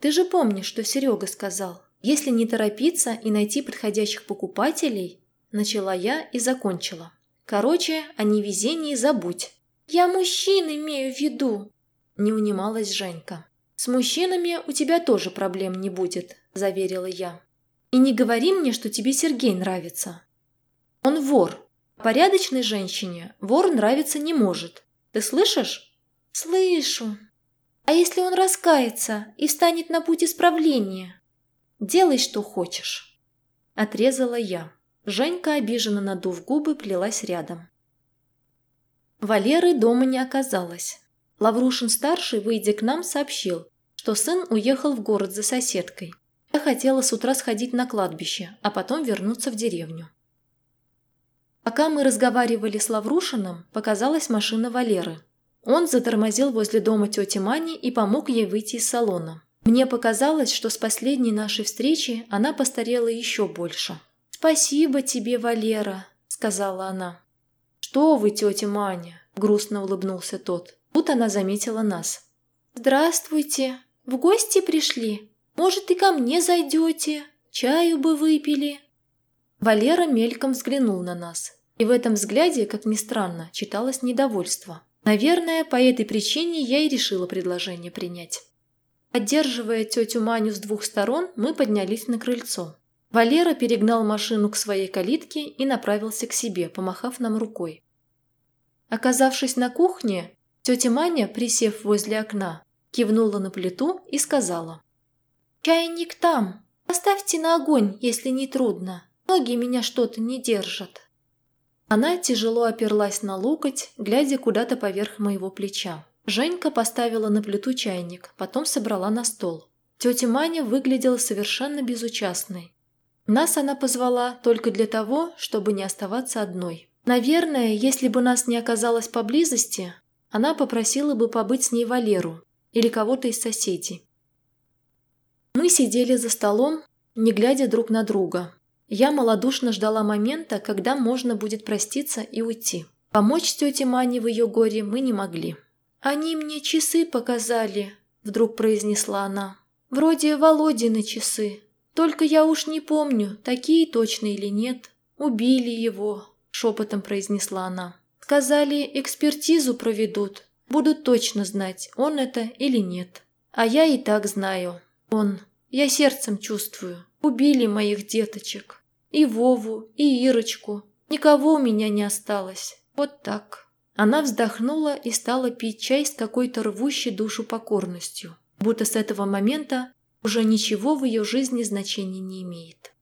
«Ты же помнишь, что Серега сказал? Если не торопиться и найти подходящих покупателей...» Начала я и закончила. «Короче, о невезении забудь!» «Я мужчин имею в виду!» – не унималась Женька. «С мужчинами у тебя тоже проблем не будет», – заверила я. И не говори мне, что тебе Сергей нравится. Он вор. Порядочной женщине вор нравиться не может. Ты слышишь? Слышу. А если он раскается и встанет на путь исправления? Делай, что хочешь. Отрезала я. Женька, обиженно надув губы, плелась рядом. Валеры дома не оказалось. Лаврушин-старший, выйдя к нам, сообщил, что сын уехал в город за соседкой. Я хотела с утра сходить на кладбище, а потом вернуться в деревню. Пока мы разговаривали с Лаврушиным, показалась машина Валеры. Он затормозил возле дома тети Мани и помог ей выйти из салона. Мне показалось, что с последней нашей встречи она постарела еще больше. «Спасибо тебе, Валера», — сказала она. «Что вы, тетя Маня?» — грустно улыбнулся тот. Тут она заметила нас. «Здравствуйте. В гости пришли?» Может, и ко мне зайдете? Чаю бы выпили?» Валера мельком взглянул на нас. И в этом взгляде, как ни странно, читалось недовольство. Наверное, по этой причине я и решила предложение принять. Поддерживая тетю Маню с двух сторон, мы поднялись на крыльцо. Валера перегнал машину к своей калитке и направился к себе, помахав нам рукой. Оказавшись на кухне, тетя Маня, присев возле окна, кивнула на плиту и сказала. «Чайник там. Поставьте на огонь, если не трудно. Ноги меня что-то не держат». Она тяжело оперлась на локоть, глядя куда-то поверх моего плеча. Женька поставила на плиту чайник, потом собрала на стол. Тетя Маня выглядела совершенно безучастной. Нас она позвала только для того, чтобы не оставаться одной. Наверное, если бы нас не оказалось поблизости, она попросила бы побыть с ней Валеру или кого-то из соседей. Мы сидели за столом, не глядя друг на друга. Я малодушно ждала момента, когда можно будет проститься и уйти. Помочь тете Мане в ее горе мы не могли. «Они мне часы показали», – вдруг произнесла она. «Вроде Володины часы. Только я уж не помню, такие точно или нет. Убили его», – шепотом произнесла она. «Сказали, экспертизу проведут. Будут точно знать, он это или нет. А я и так знаю. Он, я сердцем чувствую, убили моих деточек. И Вову, и Ирочку. Никого у меня не осталось. Вот так. Она вздохнула и стала пить чай с какой-то рвущей душу покорностью, будто с этого момента уже ничего в ее жизни значения не имеет.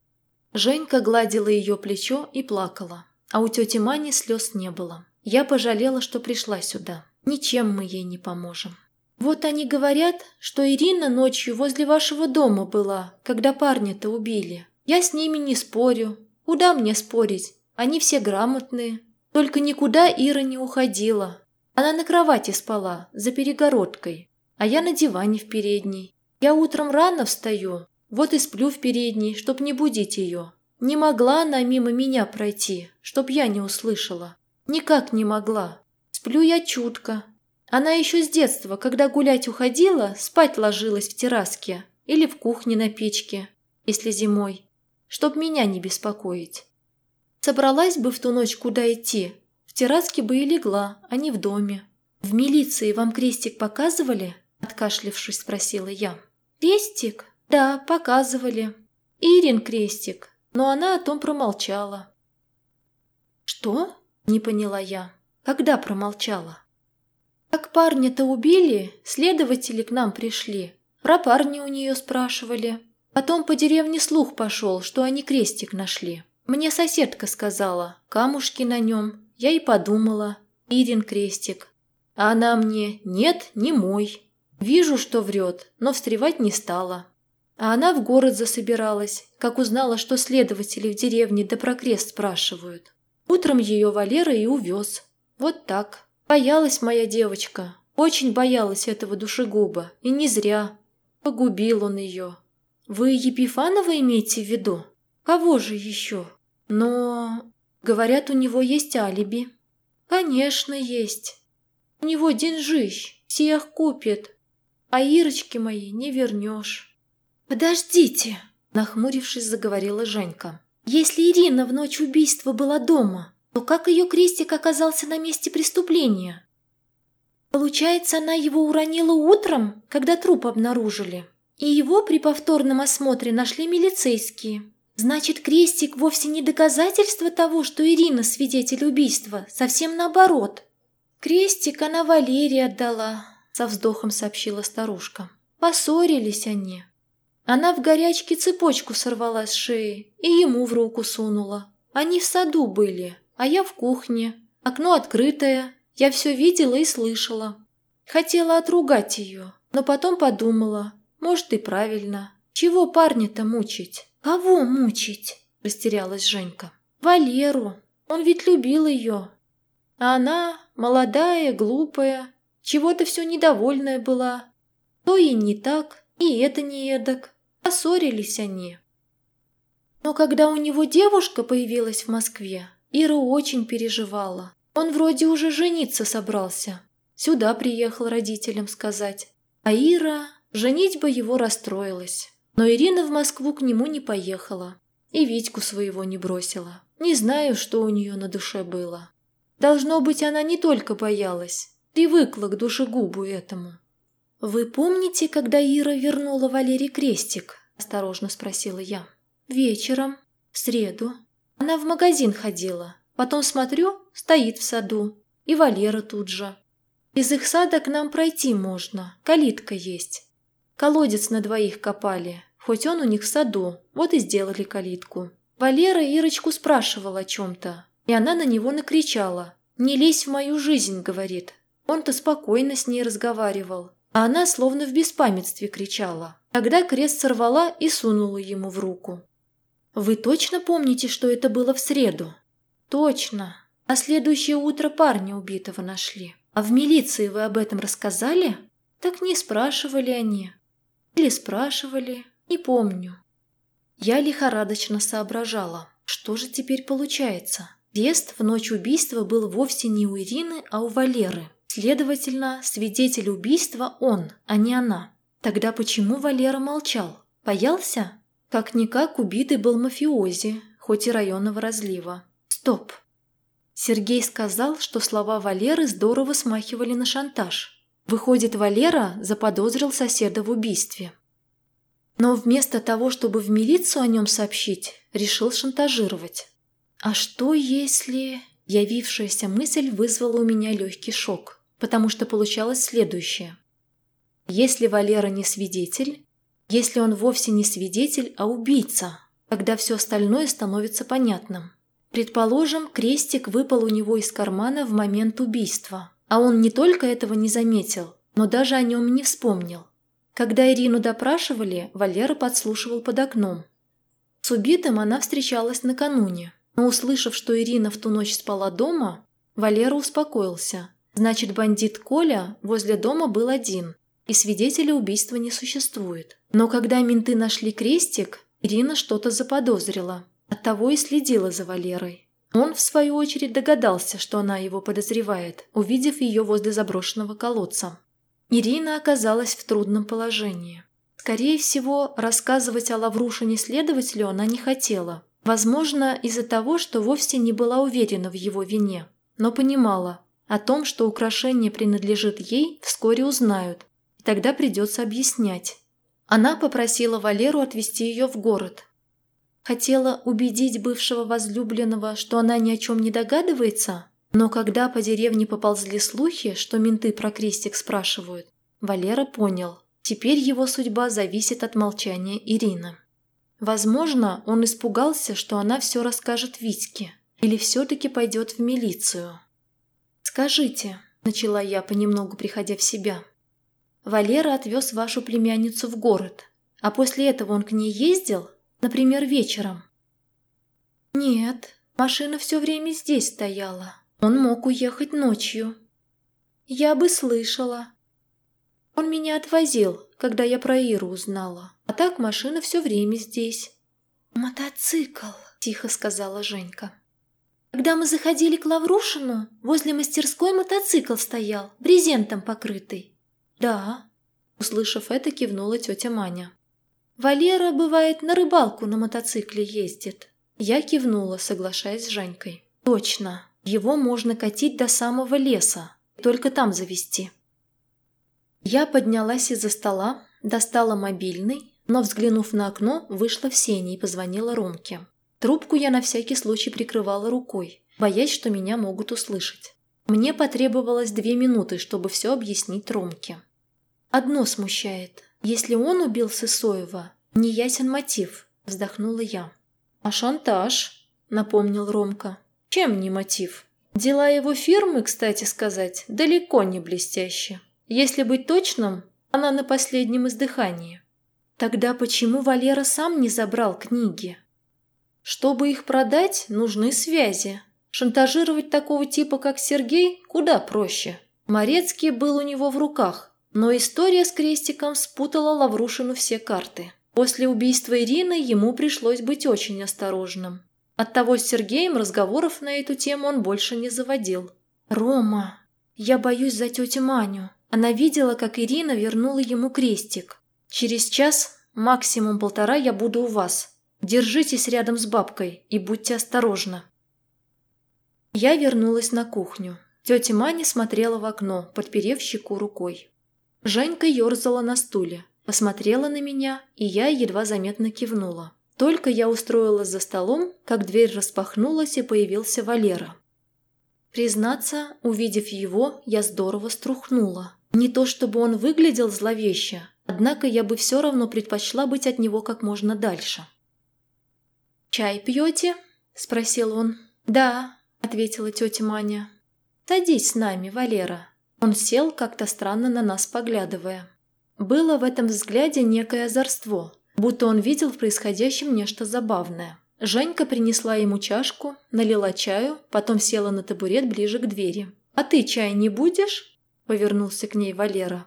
Женька гладила ее плечо и плакала, а у тети Мани слез не было. Я пожалела, что пришла сюда. Ничем мы ей не поможем. Вот они говорят, что Ирина ночью возле вашего дома была, когда парня-то убили. Я с ними не спорю. Куда мне спорить? Они все грамотные. Только никуда Ира не уходила. Она на кровати спала, за перегородкой, а я на диване в передней. Я утром рано встаю, вот и сплю в передней, чтоб не будить ее. Не могла она мимо меня пройти, чтоб я не услышала. Никак не могла. Сплю я чутко. Она еще с детства, когда гулять уходила, спать ложилась в терраске или в кухне на печке, если зимой, чтоб меня не беспокоить. Собралась бы в ту ночь куда идти, в терраске бы и легла, а не в доме. «В милиции вам крестик показывали?» – откашлившись, спросила я. «Крестик? Да, показывали. Ирин крестик, но она о том промолчала». «Что?» – не поняла я. «Когда промолчала?» «Как парня-то убили, следователи к нам пришли. Про парня у нее спрашивали. Потом по деревне слух пошел, что они крестик нашли. Мне соседка сказала, камушки на нем. Я и подумала, Ирин крестик. А она мне, нет, не мой. Вижу, что врет, но встревать не стала. А она в город засобиралась, как узнала, что следователи в деревне да про крест спрашивают. Утром ее Валера и увез. Вот так. Боялась моя девочка. Очень боялась этого душегуба. И не зря. Погубил он ее. Вы Епифанова имеете в виду? Кого же еще? Но, говорят, у него есть алиби. Конечно, есть. У него деньжищ, всех купит. А Ирочки мои не вернешь. Подождите, нахмурившись, заговорила Женька. Если Ирина в ночь убийства была дома, то как ее крестик оказался на месте преступления? Получается, она его уронила утром, когда труп обнаружили. И его при повторном осмотре нашли милицейские. Значит, крестик вовсе не доказательство того, что Ирина свидетель убийства, совсем наоборот. Крестик она Валерии отдала, со вздохом сообщила старушка. Поссорились они. Она в горячке цепочку сорвала с шеи и ему в руку сунула. Они в саду были, а я в кухне. Окно открытое, я все видела и слышала. Хотела отругать ее, но потом подумала, может и правильно. Чего парня-то мучить? «Кого мучить?» – растерялась Женька. «Валеру. Он ведь любил ее. А она, молодая, глупая, чего-то все недовольная была. То и не так, и это не эдак. Поссорились они. Но когда у него девушка появилась в Москве, Ира очень переживала. Он вроде уже жениться собрался. Сюда приехал родителям сказать. А Ира, женитьба его расстроилась. Но Ирина в Москву к нему не поехала. И Витьку своего не бросила. Не знаю, что у нее на душе было. Должно быть, она не только боялась, привыкла к душегубу этому. «Вы помните, когда Ира вернула Валерий крестик?» – осторожно спросила я. «Вечером, в среду. Она в магазин ходила. Потом смотрю, стоит в саду. И Валера тут же. Из их сада к нам пройти можно, калитка есть. Колодец на двоих копали, хоть он у них в саду, вот и сделали калитку. Валера Ирочку спрашивал о чем-то, и она на него накричала. «Не лезь в мою жизнь», — говорит. Он-то спокойно с ней разговаривал, а она словно в беспамятстве кричала. Тогда крест сорвала и сунула ему в руку. «Вы точно помните, что это было в среду?» «Точно. А следующее утро парня убитого нашли. А в милиции вы об этом рассказали?» «Так не спрашивали они». «Или спрашивали, не помню. Я лихорадочно соображала, что же теперь получается. Вест в ночь убийства был вовсе не у Ирины, а у Валеры. Следовательно, свидетель убийства он, а не она. Тогда почему Валера молчал? Боялся? Как-никак убитый был мафиози, хоть и районного разлива. Стоп. Сергей сказал, что слова Валеры здорово смахивали на шантаж. Выходит, Валера заподозрил соседа в убийстве. Но вместо того, чтобы в милицию о нем сообщить, решил шантажировать. А что если... Явившаяся мысль вызвала у меня легкий шок, потому что получалось следующее. Если Валера не свидетель, если он вовсе не свидетель, а убийца, тогда все остальное становится понятным. Предположим, крестик выпал у него из кармана в момент убийства, а он не только этого не заметил, но даже о нем не вспомнил. Когда Ирину допрашивали, Валера подслушивал под окном. С убитым она встречалась накануне, но услышав, что Ирина в ту ночь спала дома, Валера успокоился. Значит, бандит Коля возле дома был один, и свидетеля убийства не существует. Но когда менты нашли крестик, Ирина что-то заподозрила. Оттого и следила за Валерой. Он, в свою очередь, догадался, что она его подозревает, увидев ее возле заброшенного колодца. Ирина оказалась в трудном положении. Скорее всего, рассказывать о Лаврушине следователю она не хотела. Возможно, из-за того, что вовсе не была уверена в его вине, но понимала, о том, что украшение принадлежит ей, вскоре узнают, тогда придется объяснять. Она попросила Валеру отвезти ее в город. Хотела убедить бывшего возлюбленного, что она ни о чем не догадывается, но когда по деревне поползли слухи, что менты про крестик спрашивают, Валера понял, теперь его судьба зависит от молчания Ирины. Возможно, он испугался, что она все расскажет Витьке, или все-таки пойдет в милицию. «Скажите», – начала я, понемногу приходя в себя, «Валера отвез вашу племянницу в город, а после этого он к ней ездил, например, вечером?» «Нет, машина все время здесь стояла», он мог уехать ночью. Я бы слышала. Он меня отвозил, когда я про Иру узнала. А так машина все время здесь. «Мотоцикл», – тихо сказала Женька. Когда мы заходили к Лаврушину, возле мастерской мотоцикл стоял, брезентом покрытый. «Да», – услышав это, кивнула тетя Маня. «Валера, бывает, на рыбалку на мотоцикле ездит». Я кивнула, соглашаясь с Женькой. «Точно, его можно катить до самого леса, только там завести. Я поднялась из-за стола, достала мобильный, но, взглянув на окно, вышла в сени и позвонила Ромке. Трубку я на всякий случай прикрывала рукой, боясь, что меня могут услышать. Мне потребовалось две минуты, чтобы все объяснить Ромке. «Одно смущает. Если он убил Сысоева, не ясен мотив», – вздохнула я. «А шантаж?» – напомнил Ромка. Чем не мотив? Дела его фирмы, кстати сказать, далеко не блестящие. Если быть точным, она на последнем издыхании. Тогда почему Валера сам не забрал книги? Чтобы их продать, нужны связи. Шантажировать такого типа, как Сергей, куда проще. Морецкий был у него в руках, но история с крестиком спутала Лаврушину все карты. После убийства Ирины ему пришлось быть очень осторожным. Оттого с Сергеем разговоров на эту тему он больше не заводил. «Рома, я боюсь за тетю Маню. Она видела, как Ирина вернула ему крестик. Через час, максимум полтора, я буду у вас. Держитесь рядом с бабкой и будьте осторожны». Я вернулась на кухню. Тетя Маня смотрела в окно, подперев щеку рукой. Женька ерзала на стуле, посмотрела на меня, и я едва заметно кивнула. Только я устроилась за столом, как дверь распахнулась и появился Валера. Признаться, увидев его, я здорово струхнула. Не то чтобы он выглядел зловеще, однако я бы все равно предпочла быть от него как можно дальше. «Чай пьете?» – спросил он. «Да», – ответила тетя Маня. «Садись с нами, Валера». Он сел, как-то странно на нас поглядывая. Было в этом взгляде некое озорство, будто он видел в происходящем нечто забавное. Женька принесла ему чашку, налила чаю, потом села на табурет ближе к двери. «А ты чай не будешь?» – повернулся к ней Валера.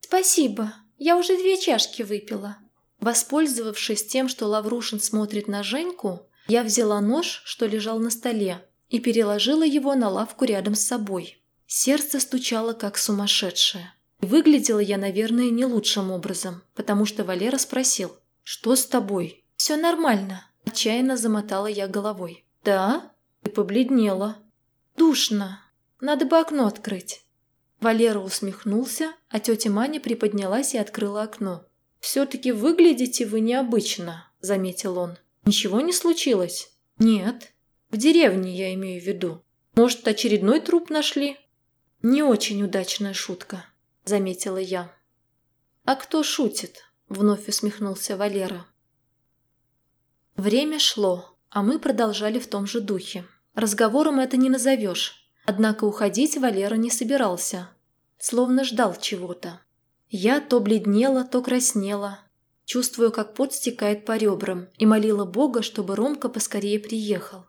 «Спасибо, я уже две чашки выпила». Воспользовавшись тем, что Лаврушин смотрит на Женьку, я взяла нож, что лежал на столе, и переложила его на лавку рядом с собой. Сердце стучало, как сумасшедшее. Выглядела я, наверное, не лучшим образом, потому что Валера спросил, «Что с тобой?» «Все нормально», – отчаянно замотала я головой. «Да?» «Ты побледнела». «Душно. Надо бы окно открыть». Валера усмехнулся, а тетя Маня приподнялась и открыла окно. «Все-таки выглядите вы необычно», – заметил он. «Ничего не случилось?» «Нет. В деревне я имею в виду». Может, очередной труп нашли?» «Не очень удачная шутка», — заметила я. «А кто шутит?» — вновь усмехнулся Валера. Время шло, а мы продолжали в том же духе. Разговором это не назовешь. Однако уходить Валера не собирался. Словно ждал чего-то. Я то бледнела, то краснела. Чувствую, как пот стекает по ребрам, и молила Бога, чтобы Ромка поскорее приехал.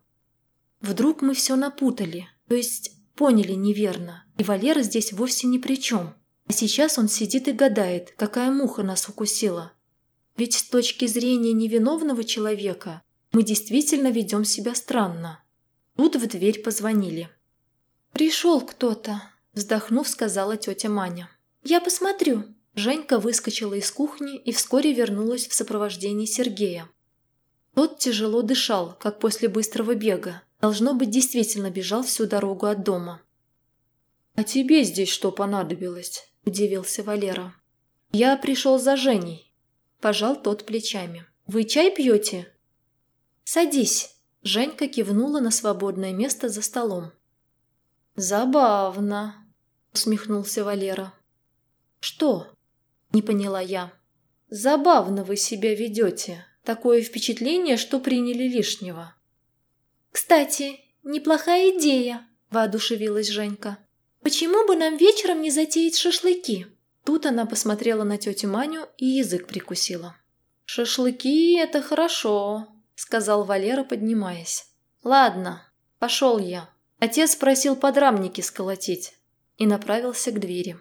Вдруг мы все напутали, то есть поняли неверно, и Валера здесь вовсе ни при чем. А сейчас он сидит и гадает, какая муха нас укусила. Ведь с точки зрения невиновного человека мы действительно ведем себя странно. Тут в дверь позвонили. «Пришел кто-то», – вздохнув, сказала тетя Маня. «Я посмотрю». Женька выскочила из кухни и вскоре вернулась в сопровождении Сергея. Тот тяжело дышал, как после быстрого бега. Должно быть, действительно бежал всю дорогу от дома. «А тебе здесь что понадобилось?» – удивился Валера. «Я пришел за Женей», – пожал тот плечами. «Вы чай пьете?» «Садись», – Женька кивнула на свободное место за столом. «Забавно», – усмехнулся Валера. «Что?» – не поняла я. «Забавно вы себя ведете. Такое впечатление, что приняли лишнего». «Кстати, неплохая идея», – воодушевилась Женька. «Почему бы нам вечером не затеять шашлыки?» Тут она посмотрела на тетю Маню и язык прикусила. «Шашлыки – это хорошо», – сказал Валера, поднимаясь. «Ладно, пошел я. Отец просил подрамники сколотить» и направился к двери.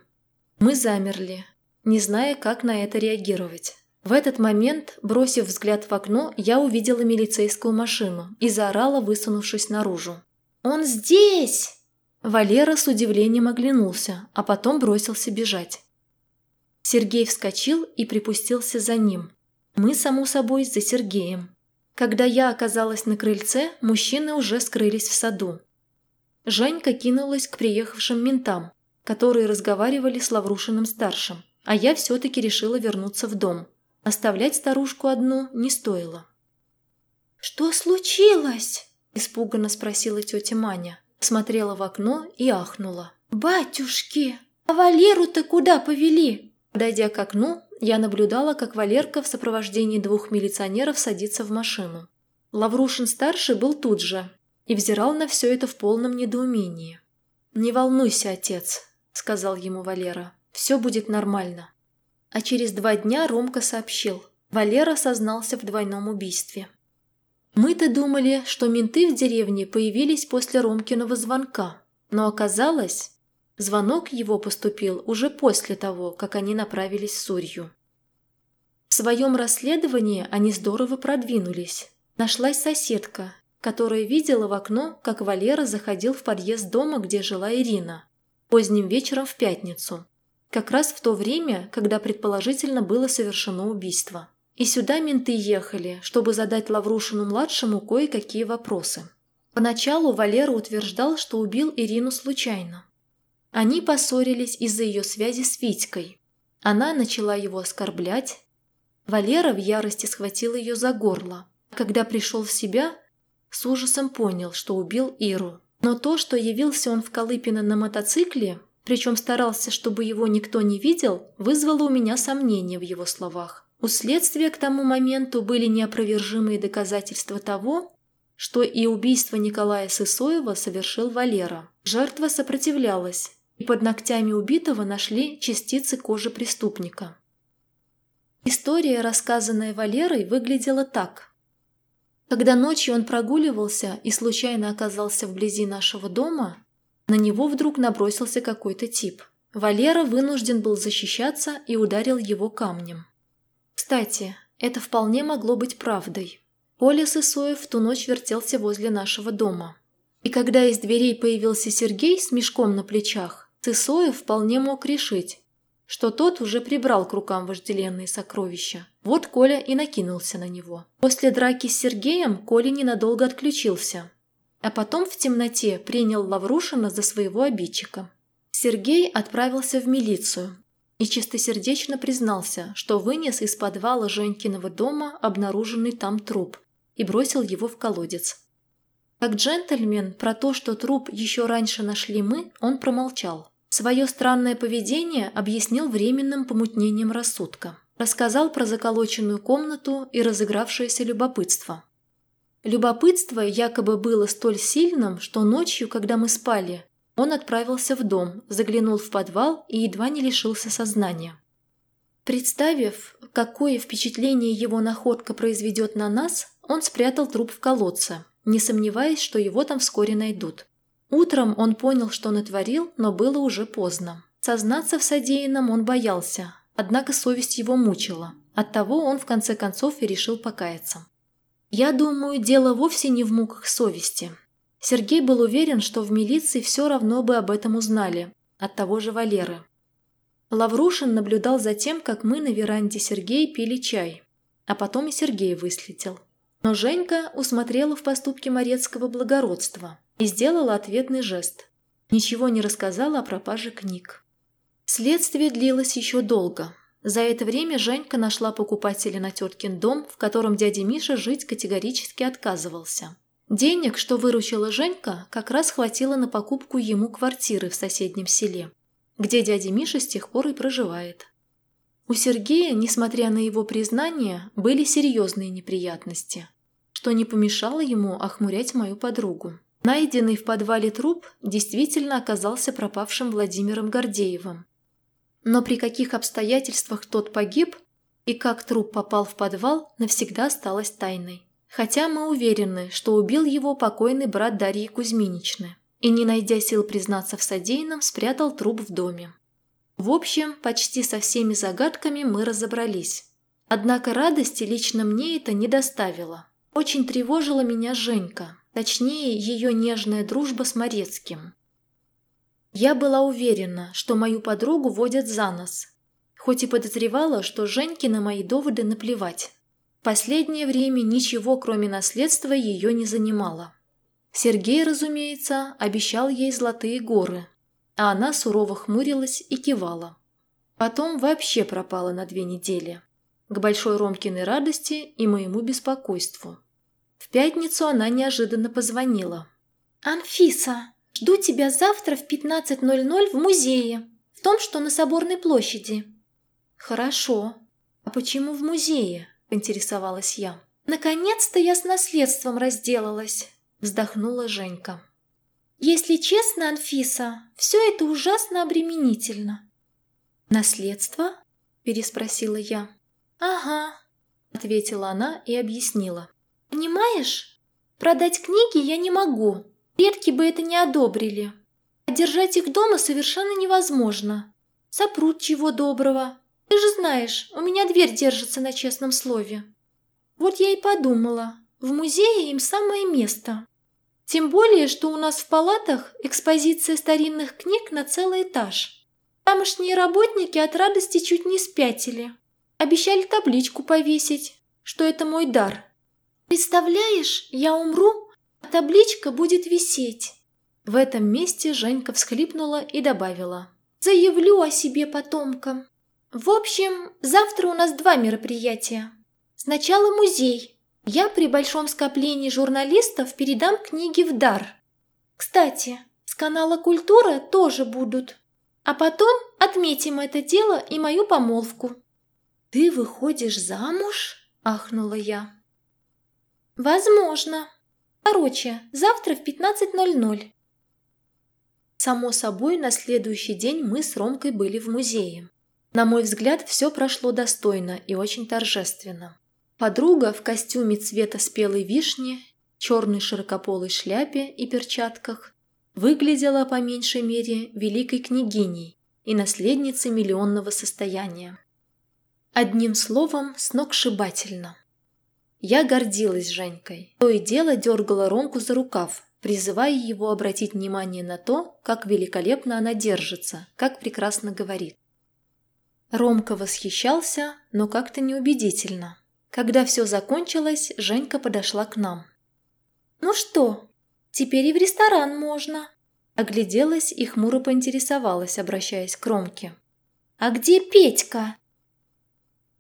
Мы замерли, не зная, как на это реагировать. В этот момент, бросив взгляд в окно, я увидела милицейскую машину и заорала, высунувшись наружу. «Он здесь!» Валера с удивлением оглянулся, а потом бросился бежать. Сергей вскочил и припустился за ним. Мы, само собой, за Сергеем. Когда я оказалась на крыльце, мужчины уже скрылись в саду. Женька кинулась к приехавшим ментам, которые разговаривали с Лаврушиным-старшим, а я все-таки решила вернуться в дом. Оставлять старушку одну не стоило. «Что случилось?» – испуганно спросила тетя Маня смотрела в окно и ахнула. «Батюшки, а Валеру-то куда повели?» Подойдя к окну, я наблюдала, как Валерка в сопровождении двух милиционеров садится в машину. Лаврушин-старший был тут же и взирал на все это в полном недоумении. «Не волнуйся, отец», — сказал ему Валера. «Все будет нормально». А через два дня Ромка сообщил. Валера сознался в двойном убийстве. Мы-то думали, что менты в деревне появились после Ромкиного звонка, но оказалось, звонок его поступил уже после того, как они направились в Сурью. В своем расследовании они здорово продвинулись. Нашлась соседка, которая видела в окно, как Валера заходил в подъезд дома, где жила Ирина, поздним вечером в пятницу, как раз в то время, когда предположительно было совершено убийство. И сюда менты ехали, чтобы задать Лаврушину-младшему кое-какие вопросы. Поначалу Валера утверждал, что убил Ирину случайно. Они поссорились из-за ее связи с Витькой. Она начала его оскорблять. Валера в ярости схватил ее за горло. Когда пришел в себя, с ужасом понял, что убил Иру. Но то, что явился он в Колыпино на мотоцикле, причем старался, чтобы его никто не видел, вызвало у меня сомнения в его словах. У следствия к тому моменту были неопровержимые доказательства того, что и убийство Николая Сысоева совершил Валера. Жертва сопротивлялась, и под ногтями убитого нашли частицы кожи преступника. История, рассказанная Валерой, выглядела так. Когда ночью он прогуливался и случайно оказался вблизи нашего дома, на него вдруг набросился какой-то тип. Валера вынужден был защищаться и ударил его камнем. Кстати, это вполне могло быть правдой. Оля Сысоев в ту ночь вертелся возле нашего дома. И когда из дверей появился Сергей с мешком на плечах, Сысоев вполне мог решить, что тот уже прибрал к рукам вожделенные сокровища. Вот Коля и накинулся на него. После драки с Сергеем Коля ненадолго отключился, а потом в темноте принял Лаврушина за своего обидчика. Сергей отправился в милицию, и чистосердечно признался, что вынес из подвала Женькиного дома обнаруженный там труп и бросил его в колодец. Как джентльмен про то, что труп еще раньше нашли мы, он промолчал. Свое странное поведение объяснил временным помутнением рассудка. Рассказал про заколоченную комнату и разыгравшееся любопытство. Любопытство якобы было столь сильным, что ночью, когда мы спали, он отправился в дом, заглянул в подвал и едва не лишился сознания. Представив, какое впечатление его находка произведет на нас, он спрятал труп в колодце, не сомневаясь, что его там вскоре найдут. Утром он понял, что натворил, но было уже поздно. Сознаться в содеянном он боялся, однако совесть его мучила. Оттого он в конце концов и решил покаяться. Я думаю, дело вовсе не в муках совести. Сергей был уверен, что в милиции все равно бы об этом узнали, от того же Валеры. Лаврушин наблюдал за тем, как мы на веранде Сергея пили чай, а потом и Сергей выследил. Но Женька усмотрела в поступке Морецкого благородство и сделала ответный жест. Ничего не рассказала о пропаже книг. Следствие длилось еще долго. За это время Женька нашла покупателя на теткин дом, в котором дядя Миша жить категорически отказывался. Денег, что выручила Женька, как раз хватило на покупку ему квартиры в соседнем селе, где дядя Миша с тех пор и проживает. У Сергея, несмотря на его признание, были серьезные неприятности, что не помешало ему охмурять мою подругу. Найденный в подвале труп действительно оказался пропавшим Владимиром Гордеевым. Но при каких обстоятельствах тот погиб и как труп попал в подвал, навсегда осталось тайной. Хотя мы уверены, что убил его покойный брат Дарьи Кузьминичны и, не найдя сил признаться в содеянном, спрятал труп в доме. В общем, почти со всеми загадками мы разобрались. Однако радости лично мне это не доставило. Очень тревожила меня Женька, точнее, ее нежная дружба с Морецким. Я была уверена, что мою подругу водят за нос, хоть и подозревала, что Женьке на мои доводы наплевать последнее время ничего, кроме наследства, ее не занимало. Сергей, разумеется, обещал ей золотые горы, а она сурово хмурилась и кивала. Потом вообще пропала на две недели, к большой Ромкиной радости и моему беспокойству. В пятницу она неожиданно позвонила. «Анфиса, жду тебя завтра в 15.00 в музее, в том, что на Соборной площади». «Хорошо. А почему в музее?» – поинтересовалась я. «Наконец-то я с наследством разделалась», – вздохнула Женька. «Если честно, Анфиса, все это ужасно обременительно». «Наследство?» – переспросила я. «Ага», – ответила она и объяснила. «Понимаешь, продать книги я не могу. Предки бы это не одобрили. А держать их дома совершенно невозможно. Сопрут чего доброго, ты же знаешь, у меня дверь держится на честном слове. Вот я и подумала, в музее им самое место. Тем более, что у нас в палатах экспозиция старинных книг на целый этаж. Тамошние работники от радости чуть не спятили. Обещали табличку повесить, что это мой дар. Представляешь, я умру, табличка будет висеть. В этом месте Женька всхлипнула и добавила. Заявлю о себе потомкам. В общем, завтра у нас два мероприятия. Сначала музей. Я при большом скоплении журналистов передам книги в дар. Кстати, с канала «Культура» тоже будут. А потом отметим это дело и мою помолвку. «Ты выходишь замуж?» – ахнула я. «Возможно. Короче, завтра в 15.00». Само собой, на следующий день мы с Ромкой были в музее. На мой взгляд, все прошло достойно и очень торжественно. Подруга в костюме цвета спелой вишни, черной широкополой шляпе и перчатках выглядела по меньшей мере великой княгиней и наследницей миллионного состояния. Одним словом, сногсшибательно. Я гордилась Женькой. То и дело дергала Ромку за рукав, призывая его обратить внимание на то, как великолепно она держится, как прекрасно говорит. Ромка восхищался, но как-то неубедительно. Когда все закончилось, Женька подошла к нам. «Ну что, теперь и в ресторан можно?» Огляделась и хмуро поинтересовалась, обращаясь к Ромке. «А где Петька?»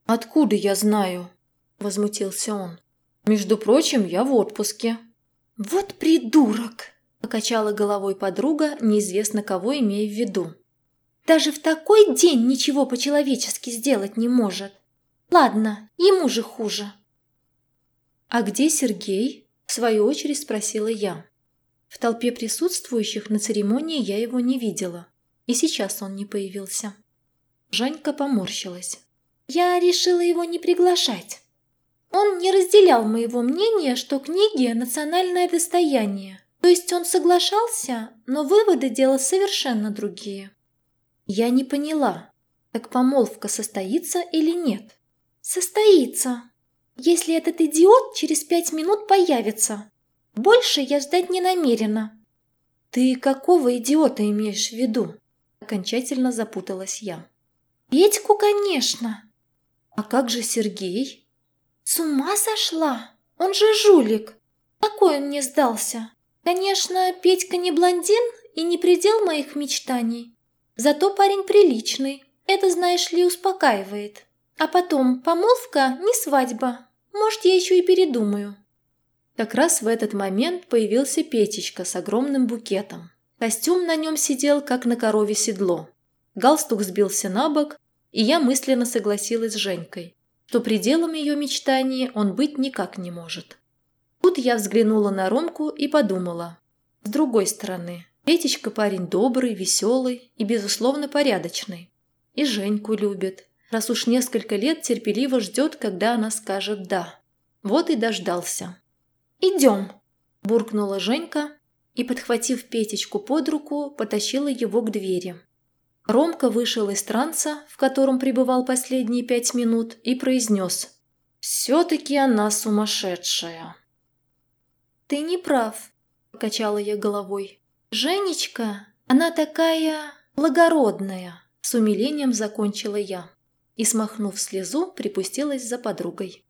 «Откуда я знаю?» – возмутился он. «Между прочим, я в отпуске». «Вот придурок!» – покачала головой подруга, неизвестно кого имея в виду. «Даже в такой день ничего по-человечески сделать не может. Ладно, ему же хуже». «А где Сергей?» – в свою очередь спросила я. В толпе присутствующих на церемонии я его не видела. И сейчас он не появился. Жанька поморщилась. «Я решила его не приглашать. Он не разделял моего мнения, что книги – национальное достояние. То есть он соглашался, но выводы делал совершенно другие. Я не поняла, так помолвка состоится или нет? Состоится, если этот идиот через пять минут появится. Больше я ждать не намерена. Ты какого идиота имеешь в виду? Окончательно запуталась я. Петьку, конечно. А как же Сергей? С ума сошла? Он же жулик. Какой он мне сдался? Конечно, Петька не блондин и не предел моих мечтаний. Зато парень приличный. Это, знаешь ли, успокаивает. А потом, помолвка не свадьба. Может, я еще и передумаю. Как раз в этот момент появился Петечка с огромным букетом. Костюм на нем сидел, как на корове седло. Галстук сбился на бок, и я мысленно согласилась с Женькой что пределом ее мечтаний он быть никак не может. Тут я взглянула на Ромку и подумала. С другой стороны, Петечка парень добрый, веселый и, безусловно, порядочный. И Женьку любит, раз уж несколько лет терпеливо ждет, когда она скажет «да». Вот и дождался. «Идем!» – буркнула Женька и, подхватив Петечку под руку, потащила его к двери. Ромка вышел из транса, в котором пребывал последние пять минут, и произнес «Все-таки она сумасшедшая». «Ты не прав», – покачала я головой. «Женечка, она такая благородная», – с умилением закончила я и, смахнув слезу, припустилась за подругой.